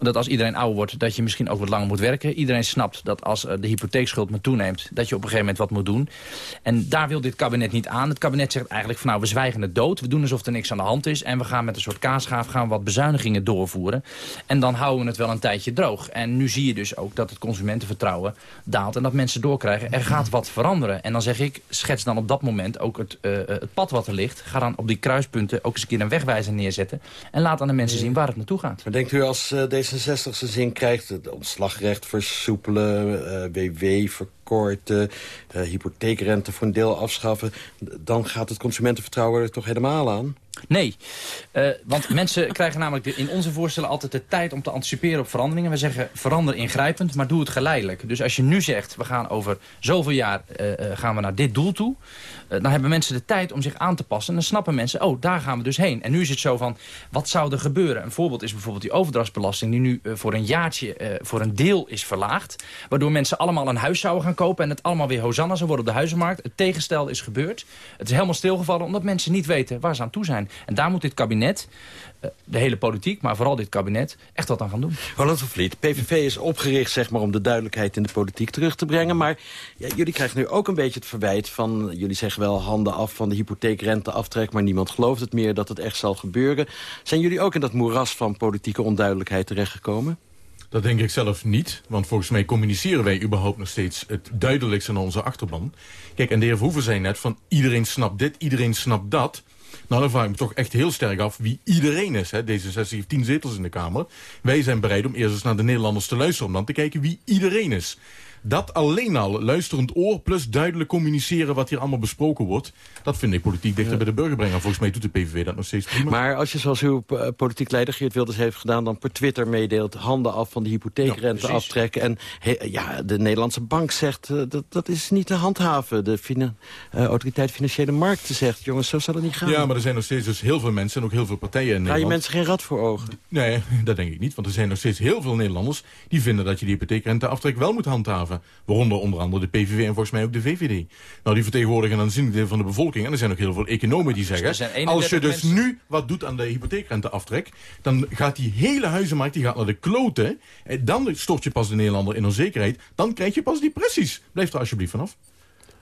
dat als iedereen ouder wordt, dat je misschien ook wat langer moet werken. Iedereen snapt dat als de hypotheekschuld maar toeneemt, dat je op een gegeven moment wat moet doen. En daar wil dit kabinet niet aan. Het kabinet zegt eigenlijk van nou, we zwijgen het dood. We doen alsof er niks aan de hand is. En we gaan met een soort kaasgaaf gaan wat bezuinigingen doorvoeren. En dan houden we het wel een tijdje droog. En nu zie je dus ook dat het consumentenvertrouwen daalt. En dat mensen doorkrijgen, er gaat wat veranderen. En dan zeg ik, schets dan op dat moment ook het, uh, het pad wat er ligt. Ga dan op die kruispunten ook eens een keer een wegwijzer neerzetten. En laat aan de mensen zien waar het naartoe gaat. Maar denkt u als uh, deze 66 e zin krijgt... het ontslagrecht versoepelen, uh, WW akkoord, uh, hypotheekrente voor een deel afschaffen... dan gaat het consumentenvertrouwen er toch helemaal aan? Nee, uh, want mensen krijgen namelijk in onze voorstellen altijd de tijd om te anticiperen op veranderingen. We zeggen verander ingrijpend, maar doe het geleidelijk. Dus als je nu zegt, we gaan over zoveel jaar uh, gaan we naar dit doel toe... dan hebben mensen de tijd om zich aan te passen. En dan snappen mensen, oh, daar gaan we dus heen. En nu is het zo van, wat zou er gebeuren? Een voorbeeld is bijvoorbeeld die overdrachtsbelasting... die nu voor een jaartje voor een deel is verlaagd. Waardoor mensen allemaal een huis zouden gaan. En het allemaal weer hosanna zou worden op de huizenmarkt. Het tegenstelde is gebeurd. Het is helemaal stilgevallen omdat mensen niet weten waar ze aan toe zijn. En daar moet dit kabinet, eh, de hele politiek, maar vooral dit kabinet, echt wat aan gaan doen. Roland van Vliet, PVV is opgericht zeg maar, om de duidelijkheid in de politiek terug te brengen. Maar jullie krijgen nu ook een beetje het verwijt van... jullie zeggen wel handen af van de hypotheekrenteaftrek... maar niemand gelooft het meer dat het echt zal gebeuren. Zijn jullie ook in dat moeras van politieke onduidelijkheid terechtgekomen? Dat denk ik zelf niet, want volgens mij communiceren wij überhaupt nog steeds het duidelijkste naar onze achterban. Kijk, en de heer Verhoeven zei net van iedereen snapt dit, iedereen snapt dat. Nou, dan vraag ik me toch echt heel sterk af wie iedereen is. Hè. Deze 16 heeft 10 zetels in de Kamer. Wij zijn bereid om eerst eens naar de Nederlanders te luisteren... om dan te kijken wie iedereen is. Dat alleen al, luisterend oor plus duidelijk communiceren wat hier allemaal besproken wordt... dat vind ik politiek dichter bij de burger brengen. Volgens mij doet de PVV dat nog steeds prima. Maar als je zoals uw eh, politiek leider Geert Wilders heeft gedaan... dan per Twitter meedeelt handen af van de hypotheekrente ja, aftrekken... en ja, de Nederlandse bank zegt uh, dat, dat is niet te handhaven. De fina uh, autoriteit Financiële Markten zegt... jongens, zo zal het niet gaan. Ja, maar er zijn nog steeds dus heel veel mensen en ook heel veel partijen in Nederland... Ga je mensen geen rad voor ogen? Nee, dat denk ik niet. Want er zijn nog steeds heel veel Nederlanders... die vinden dat je die hypotheekrenteaftrek wel moet handhaven. Waaronder onder andere de PVV en volgens mij ook de VVD. Nou, die vertegenwoordigen een aanzienlijk deel van de bevolking. En er zijn ook heel veel economen die zeggen... Dus als je dus nu wat doet aan de hypotheekrenteaftrek... dan gaat die hele huizenmarkt die gaat naar de kloten. En dan stort je pas de Nederlander in onzekerheid. Dan krijg je pas depressies. Blijf er alsjeblieft vanaf.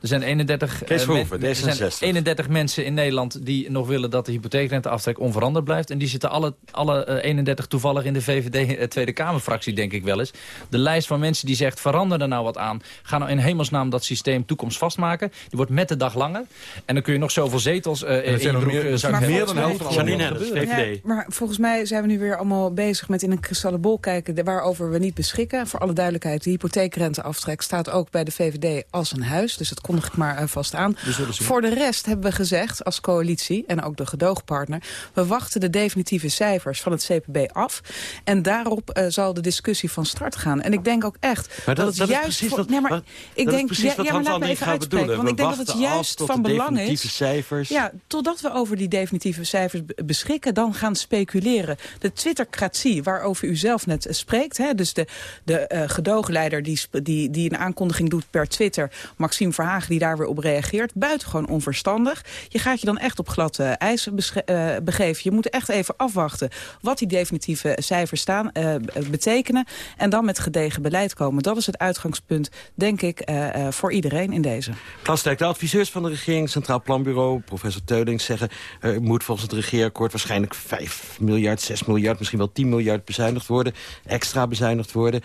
Er zijn 31, uh, Verhoeven, er zijn 31 mensen in Nederland die nog willen dat de hypotheekrenteaftrek onveranderd blijft. En die zitten alle, alle uh, 31 toevallig in de VVD uh, Tweede Kamerfractie, denk ik wel eens. De lijst van mensen die zegt verander er nou wat aan. Ga nou in hemelsnaam dat systeem toekomstvast maken. Die wordt met de dag langer. En dan kun je nog zoveel zetels uh, in je broek... Meer, maar meer dan de helft van VVD. Ja, maar volgens mij zijn we nu weer allemaal bezig met in een kristallenbol kijken... waarover we niet beschikken. Voor alle duidelijkheid, de hypotheekrenteaftrek staat ook bij de VVD als een huis. Dus het kondig ik maar uh, vast aan. Voor de rest hebben we gezegd als coalitie en ook de gedoogpartner... we wachten de definitieve cijfers van het CPB af. En daarop uh, zal de discussie van start gaan. En ik denk ook echt maar dat, dat het dat juist... Voor, wat, nee, maar ik denk, is precies ja, wat ja, maar Hans laat me even uitspreken. Want ik denk dat het juist van belang is... cijfers. Ja, totdat we over die definitieve cijfers beschikken... dan gaan speculeren. De Twittercratie, waarover u zelf net spreekt... Hè, dus de, de uh, gedoogleider die, die, die een aankondiging doet per Twitter... Maxime Verhagen die daar weer op reageert. Buitengewoon onverstandig. Je gaat je dan echt op glad uh, ijs uh, begeven. Je moet echt even afwachten wat die definitieve cijfers staan, uh, betekenen. En dan met gedegen beleid komen. Dat is het uitgangspunt, denk ik, voor iedereen in deze. Klaas de adviseurs van de regering, Centraal Planbureau... professor Teulings zeggen... er moet volgens het regeerakkoord waarschijnlijk 5 miljard, 6 miljard... misschien wel 10 miljard bezuinigd worden. Extra bezuinigd worden.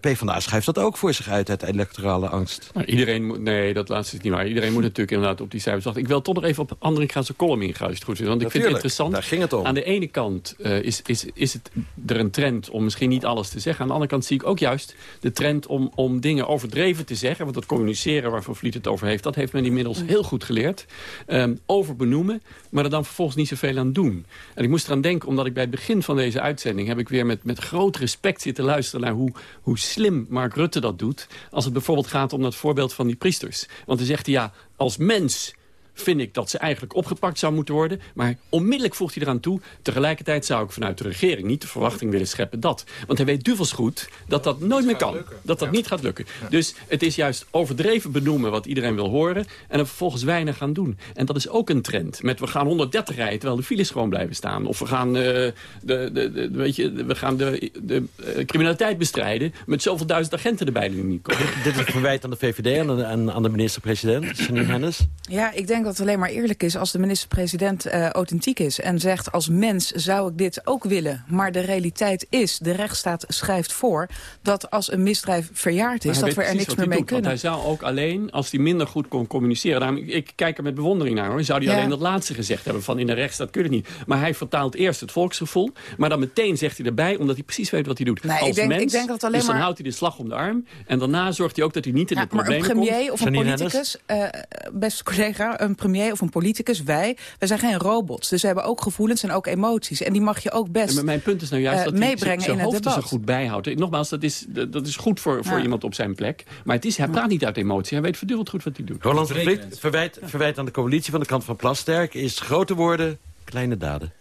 PvdA schuift dat ook voor zich uit uit electorale angst. Maar iedereen moet... Nee, dat laatste is niet waar. Iedereen moet natuurlijk inderdaad op die cijfers wachten. Ik wil toch nog even op André Graanse column ingaan, als het goed is. Want ik vind het interessant. Daar ging het om. Aan de ene kant uh, is, is, is het er een trend om misschien niet alles te zeggen. Aan de andere kant zie ik ook juist de trend om, om dingen overdreven te zeggen. Want dat communiceren waar Van Vliet het over heeft... dat heeft men inmiddels heel goed geleerd. Um, over benoemen, maar er dan vervolgens niet zoveel aan doen. En ik moest eraan denken, omdat ik bij het begin van deze uitzending... heb ik weer met, met groot respect zitten luisteren naar hoe, hoe slim Mark Rutte dat doet. Als het bijvoorbeeld gaat om dat voorbeeld van die priesters. Want dan zegt hij, ja, als mens vind ik dat ze eigenlijk opgepakt zou moeten worden. Maar onmiddellijk voegt hij eraan toe... tegelijkertijd zou ik vanuit de regering niet de verwachting willen scheppen dat. Want hij weet duvels goed dat dat nooit meer kan. Dat dat niet gaat lukken. Dus het is juist overdreven benoemen wat iedereen wil horen... en dan vervolgens weinig gaan doen. En dat is ook een trend. Met we gaan 130 rijden terwijl de files gewoon blijven staan. Of we gaan, uh, de, de, de, weet je, we gaan de, de uh, criminaliteit bestrijden... met zoveel duizend agenten erbij die niet komen. Dit is verwijt aan de VVD en aan de, aan de minister-president, Janine Hennis. Ja, ik denk dat het alleen maar eerlijk is als de minister-president uh, authentiek is... en zegt als mens zou ik dit ook willen. Maar de realiteit is, de rechtsstaat schrijft voor... dat als een misdrijf verjaard is, dat we er niks meer mee doet, kunnen. Want hij zou ook alleen, als hij minder goed kon communiceren... Daarom, ik kijk er met bewondering naar, hoor. zou hij Ja. alleen dat laatste gezegd hebben... van in de rechtsstaat kun je het niet. Maar hij vertaalt eerst het volksgevoel... maar dan meteen zegt hij erbij, omdat hij precies weet wat hij doet. Nee, ik als denk- mens, ik denk dat alleen dus dan maar- houdt hij de slag om de arm... en daarna zorgt hij ook dat hij niet in de Ja, maar een problemen komt. premier of een politicus, eh, beste collega, een premier of een politicus, wij, wij zijn geen robots. Dus we hebben ook gevoelens en ook emoties. En die mag je ook best Ja, maar mijn punt is nou juist eh, dat meebrengen zijn hoofd er debat. zo goed bijhoudt. Nogmaals, dat is, dat is goed voor, voor Ja. iemand op zijn plek. Maar het is, hij praat niet uit emotie. Hij weet verdubbeld goed wat hij doet. Roland verwijt, verwijt aan de coalitie van de kant van Plasterk... is grote woorden, kleine daden.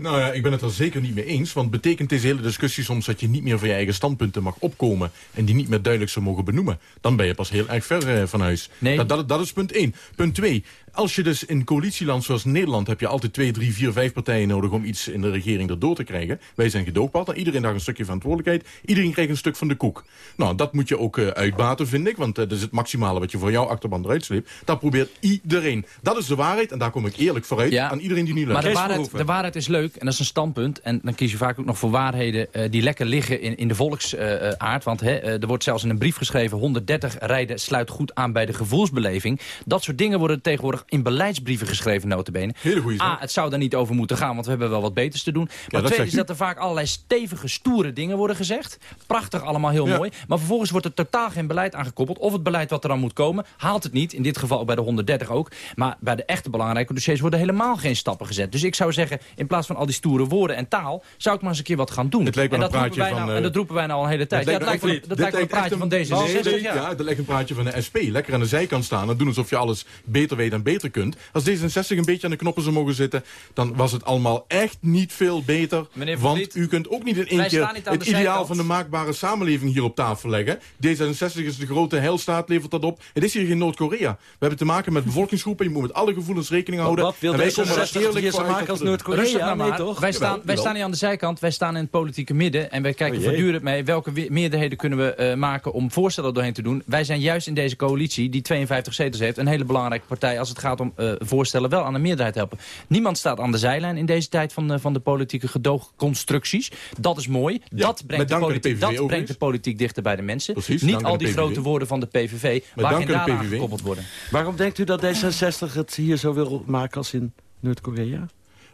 Nou ja, ik ben het er zeker niet mee eens. Want betekent deze hele discussie soms dat je niet meer voor je eigen standpunten mag opkomen... en die niet meer duidelijk zou mogen benoemen? Dan ben je pas heel erg ver eh, van huis. Nee. Dat, dat, dat is punt één. Punt twee. Als je dus in coalitieland zoals Nederland... heb je altijd twee, drie, vier, vijf partijen nodig... om iets in de regering erdoor te krijgen. Wij zijn gedoogpartner. Iedereen daar een stukje verantwoordelijkheid. Iedereen krijgt een stuk van de koek. Nou, dat moet je ook eh, uitbaten, vind ik. Want eh, dat is het maximale wat je voor jouw achterban eruit sleept. Dat probeert iedereen. Dat is de waarheid. En daar kom ik eerlijk vooruit Ja. aan iedereen die nu Maar de luistert. waarheid, de waarheid is leuk en dat is een standpunt. En dan kies je vaak ook nog voor waarheden eh, die lekker liggen in, in de volksaard. Want hè, er wordt zelfs in een brief geschreven... 130 rijden sluit goed aan bij de gevoelsbeleving. Dat soort dingen worden tegenwoordig in beleidsbrieven geschreven, notabene. Hele goede A, het zou daar niet over moeten gaan, want we hebben wel wat beters te doen. Maar dat twee is u. dat er vaak allerlei stevige, stoere dingen worden gezegd. Prachtig, allemaal heel Ja. mooi. Maar vervolgens wordt er totaal geen beleid aangekoppeld. Of het beleid wat er dan moet komen, haalt het niet. In dit geval bij de 130 ook. Maar bij de echte belangrijke dossiers worden helemaal geen stappen gezet. Dus ik zou zeggen, in plaats van al die stoere woorden en taal... zou ik maar eens een keer wat gaan doen. Het wel en, een dat roepen praatje wij nou, van, en eh, dat roepen wij nou al een hele tijd. Ja, het lijkt wel, dat Dit lijkt wel een praatje van Nee, D66. nee, ja, dat lijkt een praatje van de SP. Lekker aan de zijkant staan en doen alsof je alles beter weet en beter kunt. Als D66 een beetje aan de knoppen zou mogen zitten... dan was het allemaal echt niet veel beter. Want Vliet, u kunt ook niet in één keer het de ideaal zijkant. van de maakbare samenleving hier op tafel leggen. D66 is de grote heilstaat, levert dat op. Het is hier geen Noord-Korea. We hebben te maken met bevolkingsgroepen. Je moet met alle gevoelens rekening houden. wat wil wij D66 komen er eerlijk hier voor maken als. Noord-Korea? Nou nee, toch? Wij, staan, wij staan niet aan de zijkant, wij staan in het politieke midden. En wij kijken Oh voortdurend mee welke we- meerderheden kunnen we eh, maken om voorstellen doorheen te doen. Wij zijn juist in deze coalitie, die 52 zetels heeft, een hele belangrijke partij als het gaat om eh, voorstellen wel aan de meerderheid helpen. Niemand staat aan de zijlijn in deze tijd van, de- van de politieke gedoogconstructies. Dat is mooi. Ja, dat brengt, de politiek, dat brengt de politiek dichter bij de mensen. Precies, Niet al die grote woorden van de PVV, waar dank geen aan daden gekoppeld worden. Waarom denkt u dat D66 het hier zo wil maken als in Noord-Korea?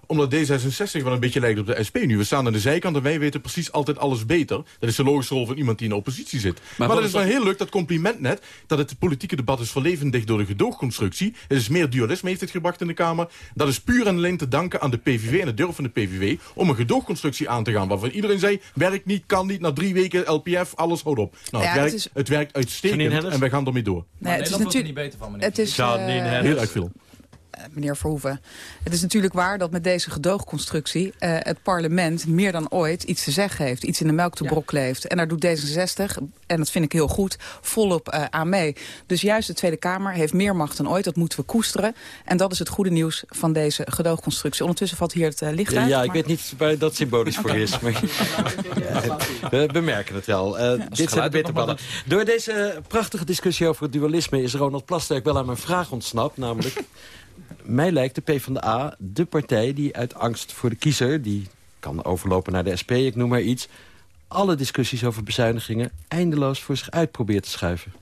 Omdat D66 wel een beetje lijkt op de SP nu. We staan aan de zijkant en wij weten precies altijd alles beter. Dat is de logische rol van iemand die in de oppositie zit. Maar, dat is dat- heel leuk, dat compliment net... dat het politieke debat is verlevendigd door de gedoogconstructie. Het is meer dualisme heeft het gebracht in de Kamer. Dat is puur en alleen te danken aan de PVV en het durf van de PVV... om een gedoogconstructie aan te gaan waarvan iedereen zei... werkt niet, kan niet, na drie weken LPF, alles houdt op. Nou, Ja, het, het werkt, is- het werkt uitstekend en wij gaan ermee door. Nee, het is er natuurlijk. niet beter van, meneer. Het is, eh. Heel erg veel. Eh, meneer Verhoeven. Het is natuurlijk waar dat met deze gedoogconstructie... eh, het parlement meer dan ooit iets te zeggen heeft. Iets in de melk te brokkelen heeft. En daar doet D66, en dat vind ik heel goed, volop eh, aan mee. Dus juist de Tweede Kamer heeft meer macht dan ooit. Dat moeten we koesteren. En dat is het goede nieuws van deze gedoogconstructie. Ondertussen valt hier het eh, licht Ja, uit. ja, ik maar- weet niet waar dat symbolisch voor is. Maar we bemerken het wel. Eh, dit zijn de bitterballen. Door deze prachtige discussie over het dualisme... is Ronald Plasterk wel aan mijn vraag ontsnapt. Namelijk, mij lijkt de PvdA de partij die uit angst voor de kiezer... die kan overlopen naar de SP, ik noem maar iets... alle discussies over bezuinigingen eindeloos voor zich uit probeert te schuiven.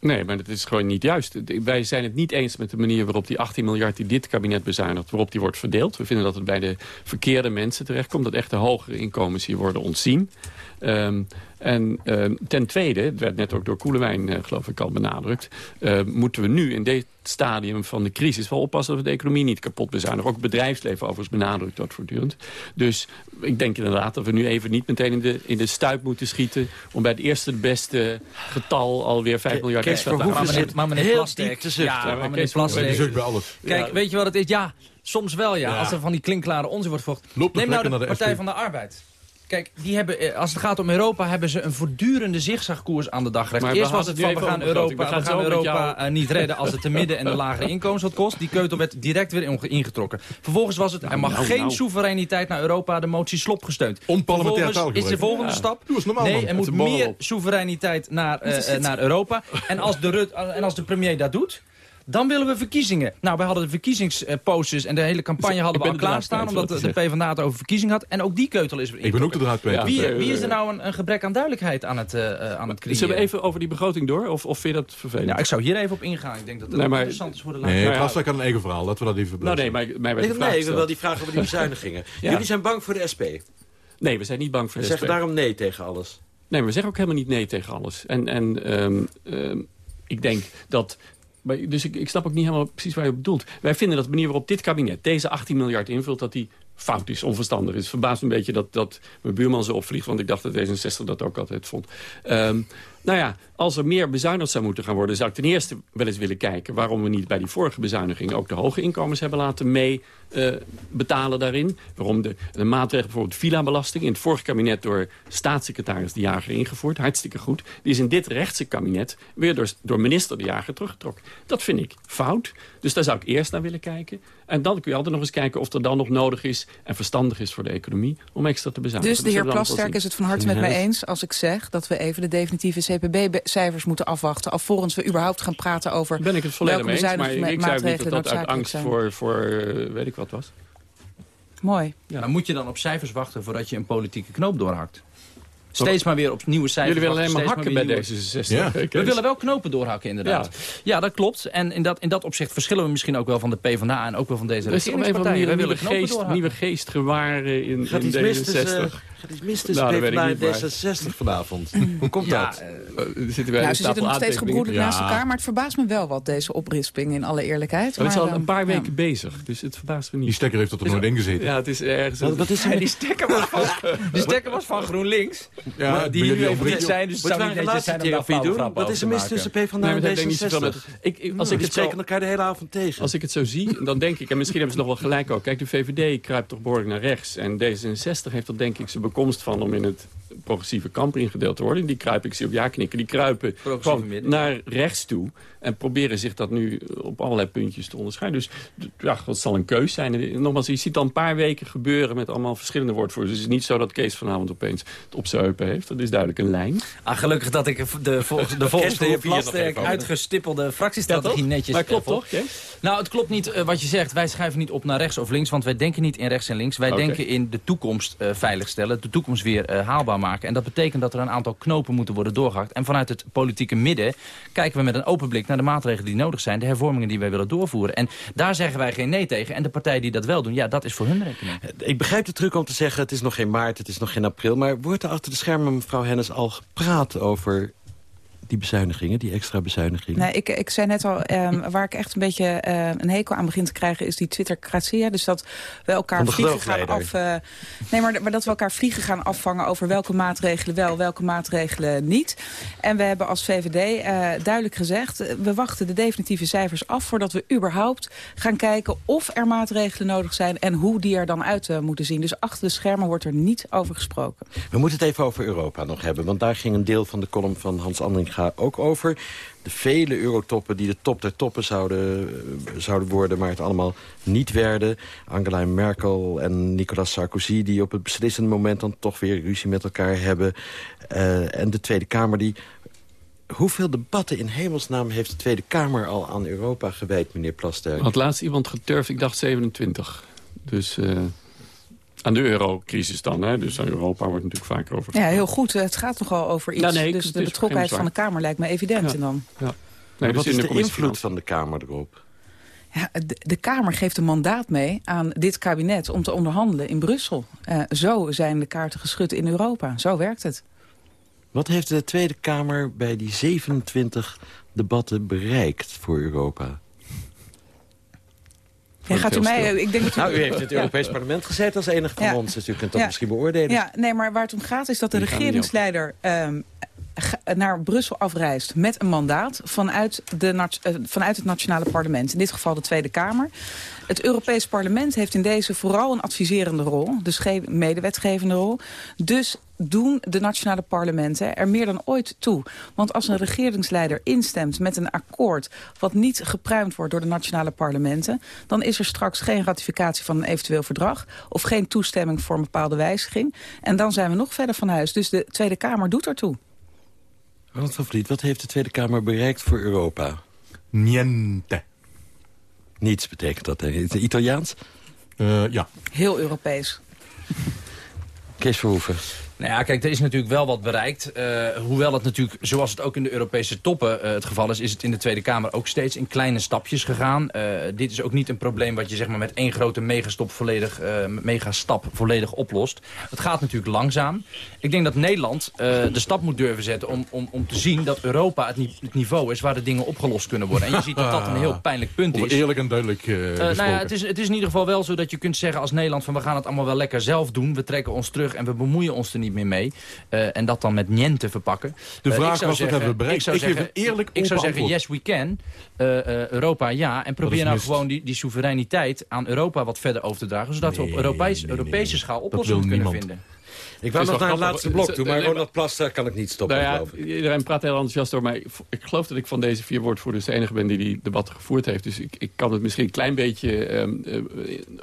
Nee, maar dat is gewoon niet juist. Wij zijn het niet eens met de manier waarop die 18 miljard die dit kabinet bezuinigt, waarop die wordt verdeeld. We vinden dat het bij de verkeerde mensen terechtkomt, dat echt de hogere inkomens hier worden ontzien. Ehm, en ehm, ten tweede, het werd net ook door Koelewijn eh, geloof ik al benadrukt, eh, moeten we nu in dit stadium van de crisis wel oppassen dat we de economie niet kapot bezuinigen. Ook het bedrijfsleven overigens benadrukt dat voortdurend. Dus ik denk inderdaad dat we nu even niet meteen in de, in de stuip moeten schieten om bij het eerste beste getal alweer 5 miljard Kees extra te Verhoeven halen. zit maar meneer heel te zuchten. Ja, maar maar meneer Kees Plasterk- Die zucht bij alles. Kijk, weet je wat het is? Ja, soms wel ja. Ja. Als er van die klinkklare onzin wordt nog Neem nou de, lekker naar de Partij van de Arbeid. Kijk, die hebben, eh, als het gaat om Europa hebben ze een voortdurende zigzagkoers aan de dag gelegd. Eerst was het van we gaan. Europa, We gaan Europa jou- eh, niet redden als het de midden- en de lagere inkomens wat kost. Die keutel werd direct weer ingetrokken. Vervolgens was het, er mag nou, geen nou. soevereiniteit naar Europa, de motie slop gesteund. Onparlementair is de volgende Ja. stap, Doe eens normaal, nee, er moet meer op. soevereiniteit naar, eh, naar Europa. En als, de Rut, en als de premier dat doet, dan willen we verkiezingen. Nou, wij hadden de verkiezingsposters en de hele campagne hadden we al klaarstaan... omdat de je PvdA het over verkiezingen had. En ook die keutel is Ik ben ook de draad. Wie, wie is er nou een, een gebrek aan duidelijkheid aan het, eh, eh, aan het creëren? Zullen we even over die begroting door? Of, of vind je dat vervelend? Ja, ik zou hier even op ingaan. Ik denk dat het Nee, ook maar- interessant is voor de Nee, luisteraar. Plastek had een eigen verhaal. Laten we dat even nou blussen. nee, maar mij werd Nee, de vraag nee, ik wil wel die vraag over die bezuinigingen. Ja. Jullie zijn bang voor de SP. Nee, we zijn niet bang voor We de zeggen SP. daarom nee tegen alles. Nee, maar we zeggen ook helemaal niet nee tegen alles. En, en ehm, ehm, ik denk dat... maar- Dus ik, ik snap ook niet helemaal precies waar je op bedoelt. Wij vinden dat de manier waarop dit kabinet deze 18 miljard invult... dat die fout is, onverstandig is. Verbaast een beetje dat, dat mijn buurman zo opvliegt... want ik dacht dat D66 dat ook altijd vond. Ehm, nou ja, als er meer bezuinigd zou moeten gaan worden... zou ik ten eerste wel eens willen kijken... waarom we niet bij die vorige bezuiniging... ook de hoge inkomens hebben laten mee eh, betalen daarin. Waarom de, de maatregel, bijvoorbeeld villa-belasting... in het vorige kabinet door staatssecretaris De Jager ingevoerd. Hartstikke goed. Die is in dit rechtse kabinet weer door, door minister De Jager teruggetrokken. Dat vind ik fout. Dus daar zou ik eerst naar willen kijken. En dan kun je altijd nog eens kijken of er dan nog nodig is... en verstandig is voor de economie om extra te bezuinigen. Dus de heer Plasterk is het van harte met mij eens als ik zeg... dat we even de definitieve CPB-cijfers moeten afwachten... alvorens we überhaupt gaan praten over Ben ik het volledig welke mee eens, maar ik zei niet dat dat uit angst zijn. voor, voor eh, weet ik wat was. Mooi. Maar moet je dan op cijfers wachten voordat je een politieke knoop doorhakt? Steeds maar weer op nieuwe cijfers. Jullie willen alleen maar hakken bij nieuwe- D66. We willen wel knopen doorhakken, inderdaad. Ja, dat klopt. En in dat, in dat opzicht verschillen we misschien ook wel van de PvdA... en ook wel van deze manier regeringspartijen. nieuwe willen knopen geest, doorhakken. nieuwe geest gewaren in, Gaat in iets mis tussen, D66. Gaat iets mis tussen Nou, dat weet PvdA ik en niet, maar- D66 vanavond? Hoe komt Ja, dat? Eh, zitten wij Nou, ze zitten nog steeds gebroedelijk naast elkaar... maar het verbaast me wel wat, deze oprisping, in alle eerlijkheid. Dat is Maar, al een paar ja. weken bezig, dus het verbaast me niet. Die stekker heeft tot er nooit in gezeten. Ja, het is ergens... Wat, wat is er die stekker was van, die stekker was van GroenLinks. Ja, maar maar die jullie nu even niet zijn, dus het zou niet een netjes zijn om daar doen? Wat is er mis tussen. PvdA maar en dat denk ik niet zoveel D66? met- ik, ik, als ik het elkaar de hele avond tegen. Als ik het zo zie, dan denk ik... en misschien hebben ze nog wel gelijk ook. Kijk, de VVD kruipt toch behoorlijk naar rechts. En D66 heeft er denk ik zijn bekomst van... om in het progressieve kamp ingedeeld te worden. Die kruipen, ik zie op ja knikken... die kruipen midden. naar rechts toe... en proberen zich dat nu op allerlei puntjes te onderscheiden. Dus ja, dat zal een keus zijn. En nogmaals, je ziet al een paar weken gebeuren... met allemaal verschillende woordvoerders. Dus het is niet zo dat Kees vanavond opeens het op zijn heupen heeft. Dat is duidelijk een lijn. Ah, gelukkig dat ik de, volgens de volgens de Plasterk uitgestippelde fractiestrategie netjes Maar klopt eh, toch, Kees? Nou, het klopt niet eh, wat je zegt. Wij schuiven niet op naar rechts of links, want wij denken niet in rechts en links. Wij denken in de toekomst eh, veiligstellen, de toekomst weer eh, haalbaar maken. En dat betekent dat er een aantal knopen moeten worden doorgehakt. En vanuit het politieke midden kijken we met een open blik naar de maatregelen die nodig zijn, de hervormingen die wij willen doorvoeren. En daar zeggen wij geen nee tegen. En de partijen die dat wel doen, ja, dat is voor hun rekening. Ik begrijp de truc om te zeggen, het is nog geen maart, het is nog geen april. Maar wordt er achter de schermen, mevrouw Hennis, al gepraat over die bezuinigingen, die extra bezuinigingen? Nee, ik, ik zei net al, ehm, waar ik echt een beetje eh, een hekel aan begin te krijgen... is die Twittercratie. Dus dat we elkaar vliegen gaan af... eh, nee, maar, maar dat we elkaar vliegen gaan afvangen over welke maatregelen wel... welke maatregelen niet. En we hebben als VVD eh, duidelijk gezegd... eh, we wachten de definitieve cijfers af... voordat we überhaupt gaan kijken of er maatregelen nodig zijn... en hoe die er dan uit moeten zien. Dus achter de schermen wordt er niet over gesproken. We moeten het even over Europa nog hebben. Want daar ging een deel van de column van Hans Andringa ook over. De vele eurotoppen die de top der toppen zouden, zouden worden... maar het allemaal niet werden. Angela Merkel en Nicolas Sarkozy... die op het beslissende moment dan toch weer ruzie met elkaar hebben. Eh, en de Tweede Kamer die... Hoeveel debatten in hemelsnaam heeft de Tweede Kamer al aan Europa gewijd, meneer Plasterk? Had laatst iemand geturfd, ik dacht 27. Dus eh, aan de eurocrisis dan. Hè? Dus aan Europa wordt natuurlijk vaker over Ja, heel goed. Het gaat nogal over iets. Ja, nee, dus de betrokkenheid van de Kamer lijkt me evident. Ja. En dan. Ja. Nee, dus wat in is de de invloed van de Kamer erop? Ja, de, de Kamer geeft een mandaat mee aan dit kabinet om te onderhandelen in Brussel. Eh, zo zijn de kaarten geschud in Europa. Zo werkt het. Wat heeft de Tweede Kamer bij die 27 debatten bereikt voor Europa? Ja, gaat u mij, ik denk dat u, Nou, u heeft het Ja. Europees Parlement gezeten als enige van Ja. ons. Dus u kunt dat Ja. misschien beoordelen. Ja, nee, maar waar het om gaat is dat de regeringsleider ehm, naar Brussel afreist met een mandaat vanuit, de, eh, vanuit het nationale parlement. In dit geval de Tweede Kamer. Het Europees Parlement heeft in deze vooral een adviserende rol. Dus geen medewetgevende rol. Dus doen de nationale parlementen er meer dan ooit toe. Want als een regeringsleider instemt met een akkoord... wat niet gepruimd wordt door de nationale parlementen... dan is er straks geen ratificatie van een eventueel verdrag... of geen toestemming voor een bepaalde wijziging. En dan zijn we nog verder van huis. Dus de Tweede Kamer doet ertoe. Ronald van Vliet, wat heeft de Tweede Kamer bereikt voor Europa? Niente. Niets betekent dat. hè? Is het Italiaans? ja. Heel Europees. Kees Verhoeven. Nou ja, kijk, er is natuurlijk wel wat bereikt. Uh, hoewel het natuurlijk, zoals het ook in de Europese toppen uh, het geval is... is het in de Tweede Kamer ook steeds in kleine stapjes gegaan. Uh, dit is ook niet een probleem wat je zeg maar, met één grote megastop volledig, megastap volledig oplost. Het gaat natuurlijk langzaam. Ik denk dat Nederland de stap moet durven zetten om, om, om te zien... dat Europa het, het, niveau is waar de dingen opgelost kunnen worden. En je ziet dat dat een heel pijnlijk punt is. Eerlijk en duidelijk nou ja, het, is, het is in ieder geval wel zo dat je kunt zeggen als Nederland... van we gaan het allemaal wel lekker zelf doen. We trekken ons terug en we bemoeien ons er niet meer mee. Uh, en dat dan met niente verpakken. De vraag was, wat hebben we bereikt? Ik zou ik zeggen, eerlijk ik, zou zeggen yes we can. Uh, Europa ja. En probeer nou mist. gewoon die, die soevereiniteit aan Europa wat verder over te dragen. Zodat nee, we op Europees, nee, nee, Europese schaal oplossingen kunnen vinden. Ik wou nog naar het laatste blok toe, maar Ronald Plaster kan ik niet stoppen, nou ja, Iedereen praat heel enthousiast door, maar ik, geloof dat ik van deze vier woordvoerders de enige ben die die debatten gevoerd heeft. Dus ik, ik kan het misschien een klein beetje um, uh,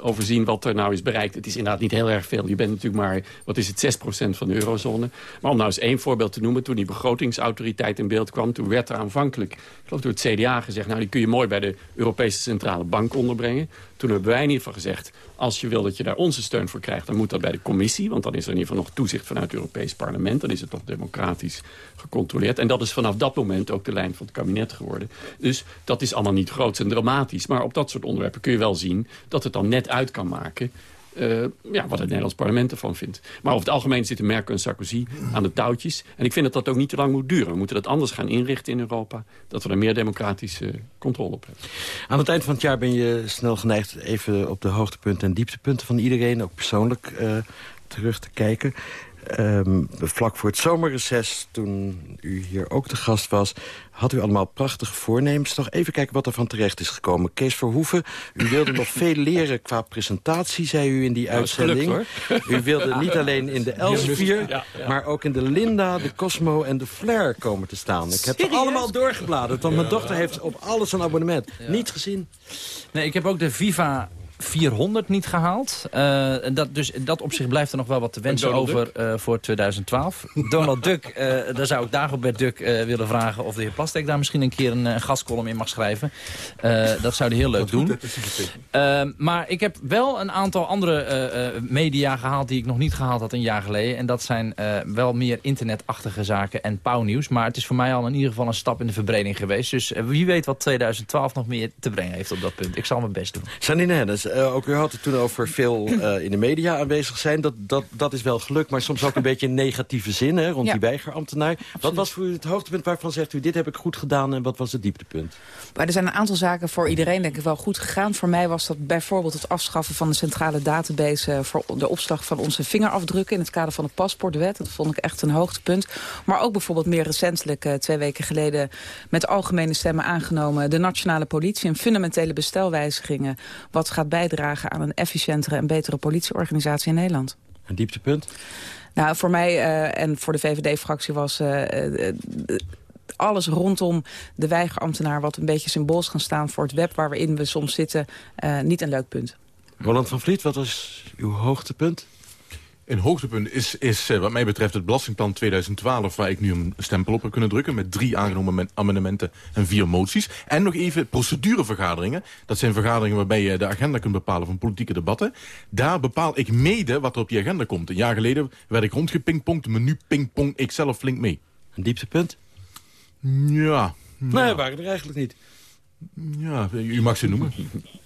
overzien wat er nou is bereikt. Het is inderdaad niet heel erg veel. Je bent natuurlijk maar, wat is het, 6% van de eurozone. Maar om nou eens één voorbeeld te noemen, toen die begrotingsautoriteit in beeld kwam, toen werd er aanvankelijk, ik geloof door het CDA gezegd, nou die kun je mooi bij de Europese Centrale Bank onderbrengen. Toen hebben wij in ieder geval gezegd... als je wil dat je daar onze steun voor krijgt... dan moet dat bij de commissie. Want dan is er in ieder geval nog toezicht vanuit het Europees Parlement. Dan is het toch democratisch gecontroleerd. En dat is vanaf dat moment ook de lijn van het kabinet geworden. Dus dat is allemaal niet groot en dramatisch. Maar op dat soort onderwerpen kun je wel zien... dat het dan net uit kan maken uh, ja, wat het Nederlands parlement ervan vindt. Maar over het algemeen zitten Merkel en Sarkozy aan de touwtjes. En ik vind dat dat ook niet te lang moet duren. We moeten dat anders gaan inrichten in Europa. Dat we er meer democratische controle op hebben. Aan het eind van het jaar ben je snel geneigd... even op de hoogtepunten en dieptepunten van iedereen... ook persoonlijk uh, terug te kijken. Um, vlak voor het zomerreces, toen u hier ook te gast was... had u allemaal prachtige voornemens. Nog even kijken wat er van terecht is gekomen. Kees Verhoeven, u wilde nog veel leren qua presentatie, zei u in die nou, uitzending. Gelukt, u wilde niet alleen in de Elsevier, ja, ja. maar ook in de Linda, de Cosmo en de Flair komen te staan. Ik heb ze allemaal doorgebladerd, want mijn dochter heeft op alles een abonnement. Niet gezien. Nee, ik heb ook de Viva 400 niet gehaald. Uh, dat, dus dat op zich blijft er nog wel wat te wensen over uh, voor 2012. Donald Duck, uh, daar zou ik Dagobert Duck willen vragen... of de heer Plastek daar misschien een keer een, een gastcolumn in mag schrijven. dat zou hij heel leuk doen. maar ik heb wel een aantal andere media gehaald... die ik nog niet gehaald had een jaar geleden. En dat zijn wel meer internetachtige zaken en pauwnieuws. Maar het is voor mij al in ieder geval een stap in de verbreding geweest. Dus wie weet wat 2012 nog meer te brengen heeft op dat punt. Ik zal mijn best doen. Janine Hennis, uh, ook u had het toen over veel uh, in de media aanwezig zijn. Dat, dat, dat is wel gelukt, maar soms ook een beetje in negatieve zin hè, rond ja. die weigerambtenaar. Absoluut. Wat was voor u het hoogtepunt waarvan zegt u dit heb ik goed gedaan en wat was het dieptepunt? Maar er zijn een aantal zaken voor iedereen denk ik wel goed gegaan. Voor mij was dat bijvoorbeeld het afschaffen van de centrale database... Voor de opslag van onze vingerafdrukken in het kader van de paspoortwet. Dat vond ik echt een hoogtepunt. Maar ook bijvoorbeeld meer recentelijk, twee weken geleden... met algemene stemmen aangenomen de nationale politie... en fundamentele bestelwijzigingen wat gaat bijdragen aan een efficiëntere en betere politieorganisatie in Nederland. Een dieptepunt? Nou, voor mij uh, en voor de VVD-fractie was... Uh, uh, alles rondom de weigerambtenaar... wat een beetje symbool gaan staan voor het web waarin we soms zitten... niet een leuk punt. Roland van Vliet, wat was uw hoogtepunt? Een hoogtepunt is, is wat mij betreft het belastingplan 2012... waar ik nu een stempel op heb kunnen drukken... met drie aangenomen amendementen en vier moties. En nog even procedurevergaderingen. Dat zijn vergaderingen waarbij je de agenda kunt bepalen van politieke debatten. Daar bepaal ik mede wat er op die agenda komt. Een jaar geleden werd ik rondgepingpongd. Menu pingpong ik zelf flink mee. Een dieptepunt? Ja. Nee, waren er eigenlijk niet. Ja, u mag ze noemen.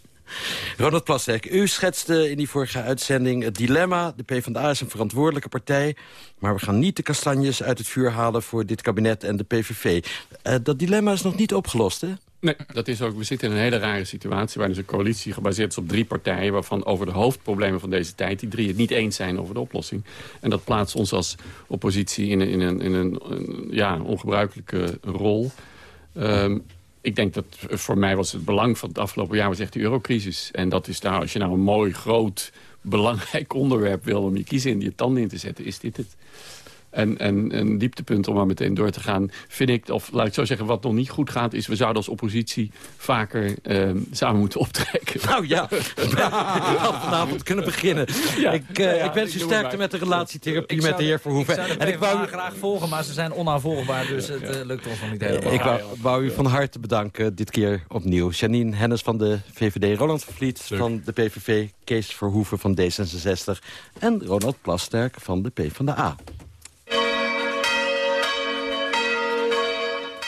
Ronald Plassek, u schetste in die vorige uitzending het dilemma. De PvdA is een verantwoordelijke partij. Maar we gaan niet de kastanjes uit het vuur halen voor dit kabinet en de PVV. Eh, dat dilemma is nog niet opgelost, hè? Nee, dat is ook, we zitten in een hele rare situatie... waar dus een coalitie gebaseerd is op drie partijen... waarvan over de hoofdproblemen van deze tijd... die drie het niet eens zijn over de oplossing. En dat plaatst ons als oppositie in een, in een, in een, ja, ongebruikelijke rol... Um, ik denk dat voor mij was het belang van het afgelopen jaar was echt de eurocrisis. En dat is daar, als je nou een mooi, groot, belangrijk onderwerp wil om je kiezen in je tanden in te zetten, is dit het. En, en een dieptepunt om maar meteen door te gaan, vind ik... of laat ik zo zeggen, wat nog niet goed gaat... is we zouden als oppositie vaker uh, samen moeten optrekken. Nou ja, vanavond kunnen beginnen. Ja, ik, uh, ja, ik wens u sterkte met de relatietherapie met de heer Verhoeven. Ik en ik wou u graag volgen, maar ze zijn onaanvolgbaar... dus het uh, lukt ons nog niet helemaal. Ik wou, wou, u van harte bedanken, dit keer opnieuw. Janine Hennis van de VVD, Roland Vervliet van de PVV... Kees Verhoeven van D66 en Ronald Plasterk van de PvdA.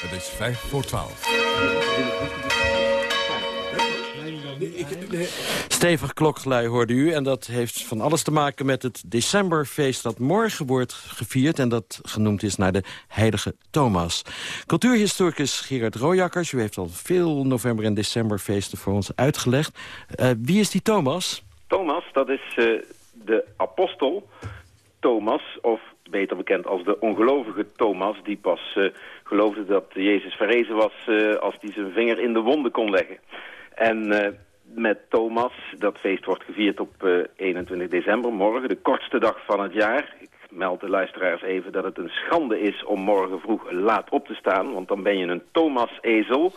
Het is vijf voor twaalf. Stevig klokgelui hoorde u. En dat heeft van alles te maken met het decemberfeest dat morgen wordt gevierd. En dat genoemd is naar de heilige Thomas. Cultuurhistoricus Gerard Rooijakkers. U heeft al veel november- en decemberfeesten voor ons uitgelegd. Uh, wie is die Thomas? Thomas, dat is uh, de apostel Thomas. Of beter bekend als de ongelovige Thomas. Die pas uh, geloofde dat Jezus verrezen was als hij zijn vinger in de wonden kon leggen. En met Thomas. Dat feest wordt gevierd op uh, 21 december, morgen, de kortste dag van het jaar. Ik meld de luisteraars even dat het een schande is om morgen vroeg laat op te staan, want dan ben je een Thomas-ezel.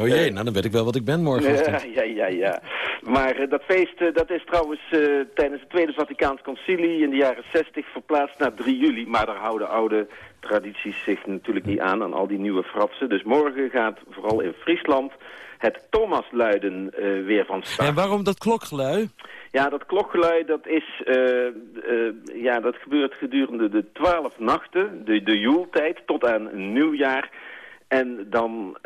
Oh jee, nou dan weet ik wel wat ik ben morgen. Ja, ja, ja. ja. Maar uh, dat feest uh, dat is trouwens uh, tijdens het Tweede Vaticaans Concilie in de jaren 60 verplaatst naar 3 juli. Maar daar houden oude tradities zich natuurlijk niet aan, aan al die nieuwe fratsen. Dus morgen gaat vooral in Friesland het Thomasluiden uh, weer van start. En waarom dat klokgelui? Ja, dat klokgelui dat is, uh, uh, ja, dat gebeurt gedurende de twaalf nachten, de, de joeltijd, tot aan nieuwjaar. En dan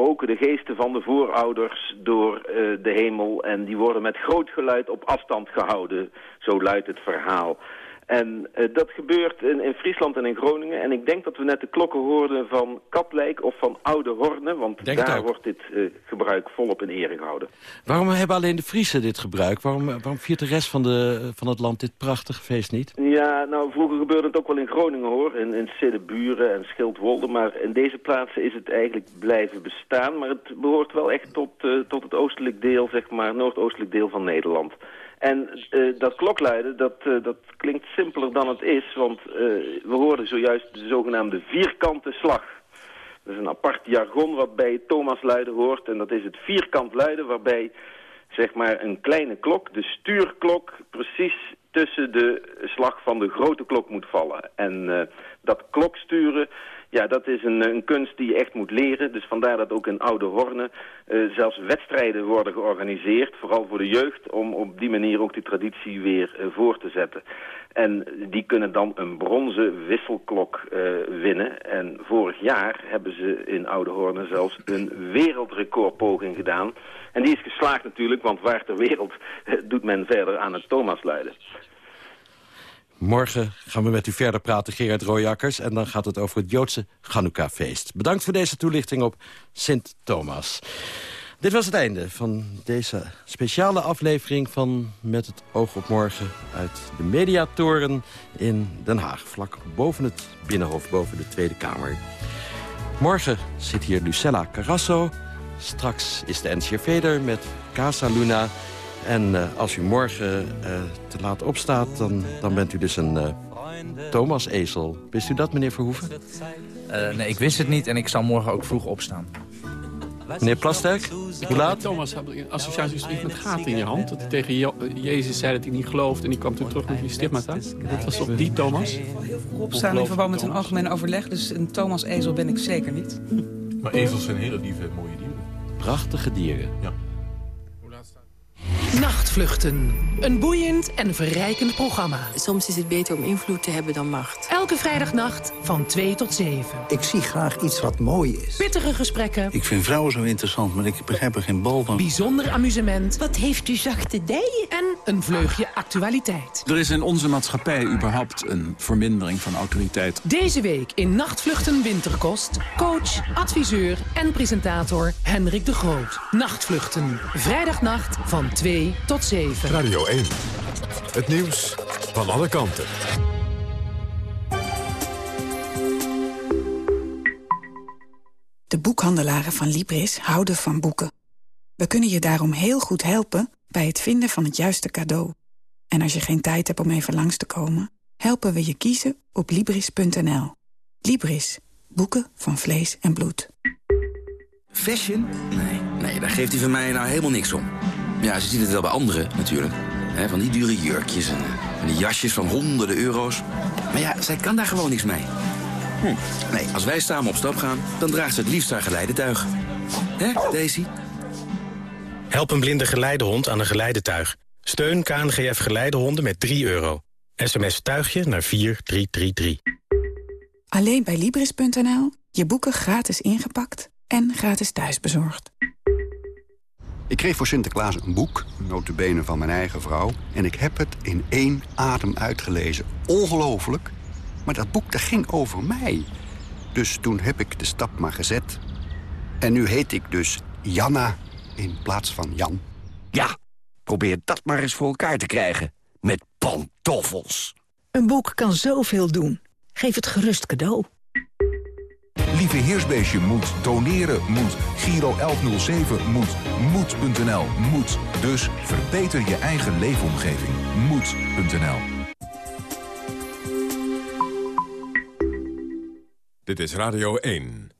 spoken de geesten van de voorouders door de hemel en die worden met groot geluid op afstand gehouden. Zo luidt het verhaal. En uh, dat gebeurt in, in, Friesland en in Groningen. En ik denk dat we net de klokken hoorden van Katlijk of van Oude Horne. Want denk daar wordt dit uh, gebruik volop in ere gehouden. Waarom hebben alleen de Friesen dit gebruik? Waarom, waarom viert de rest van, de, van het land dit prachtige feest niet? Ja, nou vroeger gebeurde het ook wel in Groningen hoor. In, in Siddeburen en Schildwolde. Maar in deze plaatsen is het eigenlijk blijven bestaan. Maar het behoort wel echt tot, uh, tot het oostelijk deel, zeg maar, noordoostelijk deel van Nederland. En uh, dat klokluiden, dat, uh, dat klinkt simpeler dan het is, want uh, we hoorden zojuist de zogenaamde vierkante slag. Dat is een apart jargon wat bij Thomas luiden hoort. En dat is het vierkant luiden waarbij zeg maar een kleine klok, de stuurklok, precies tussen de slag van de grote klok moet vallen. En dat kloksturen, ja, dat is een, een, kunst die je echt moet leren. Dus vandaar dat ook in Oude Horne uh, zelfs wedstrijden worden georganiseerd. Vooral voor de jeugd, om op die manier ook die traditie weer uh, voor te zetten. En die kunnen dan een bronzen wisselklok uh, winnen. En vorig jaar hebben ze in Oude Horne zelfs een wereldrecordpoging gedaan. En die is geslaagd natuurlijk, want waar ter wereld doet men verder aan het Thomasluiden. Morgen gaan we met u verder praten, Gerard Rooijakkers. En dan gaat het over het Joodse Chanukka-feest. Bedankt voor deze toelichting op Sint Thomas. Dit was het einde van deze speciale aflevering van Met het oog op morgen... uit de Mediatoren in Den Haag. Vlak boven het Binnenhof, boven de Tweede Kamer. Morgen zit hier Lucella Carrasso. Straks is de NCRV er met Casa Luna... En uh, als u morgen uh, te laat opstaat, dan, dan bent u dus een uh, Thomas-ezel. Wist u dat, meneer Verhoeven? nee, ik wist het niet en ik zal morgen ook vroeg opstaan. Meneer Plasterk, hoe laat? Thomas had een associatie met gaten in je hand. Dat hij tegen Je Jezus zei dat hij niet gelooft en die kwam toen terug met die stigmata. Dat was toch die Thomas? Heel vroeg opstaan in verband met een algemeen overleg. Dus een Thomas-ezel ben ik zeker niet. Maar ezels zijn hele lieve, mooie dieren. Prachtige dieren. Ja. Nachtvluchten. Een boeiend en verrijkend programma. Soms is het beter om invloed te hebben dan macht. Elke vrijdagnacht van 2 tot 7. Ik zie graag iets wat mooi is. Pittige gesprekken. Ik vind vrouwen zo interessant, maar ik begrijp er geen bal van. Bijzonder amusement. Wat heeft u zachte dijen? En een vleugje actualiteit. Er is in onze maatschappij überhaupt een vermindering van autoriteit. Deze week in Nachtvluchten Winterkost... coach, adviseur en presentator Hendrik de Groot. Nachtvluchten. Vrijdagnacht van 2 tot 7. Radio 1. Het nieuws van alle kanten. De boekhandelaren van Libris houden van boeken. We kunnen je daarom heel goed helpen bij het vinden van het juiste cadeau. En als je geen tijd hebt om even langs te komen... helpen we je kiezen op Libris.nl. Libris. Boeken van vlees en bloed. Fashion? Nee, nee, daar geeft hij van mij nou helemaal niks om. Ja, ze ziet het wel bij anderen natuurlijk. Hè, van die dure jurkjes en, en die jasjes van honderden euro's. Maar ja, zij kan daar gewoon niks mee. Hm. Nee, als wij samen op stap gaan, dan draagt ze het liefst haar geleidetuig. Hè, Daisy? Help een blinde geleidehond aan een geleidetuig. Steun KNGF Geleidehonden met 3 euro. SMS tuigje naar 4333. Alleen bij Libris.nl. Je boeken gratis ingepakt en gratis thuisbezorgd. Ik kreeg voor Sinterklaas een boek, notabene van mijn eigen vrouw... en ik heb het in één adem uitgelezen. Ongelooflijk. Maar dat boek dat ging over mij. Dus toen heb ik de stap maar gezet. En nu heet ik dus Janna in plaats van Jan. Ja, probeer dat maar eens voor elkaar te krijgen. Met pantoffels. Een boek kan zoveel doen. Geef het gerust cadeau. Lieve Heersbeestje moet, doneren moet, Giro 1107 moet, moed.nl moet. Dus verbeter je eigen leefomgeving. Moed.nl Dit is Radio 1.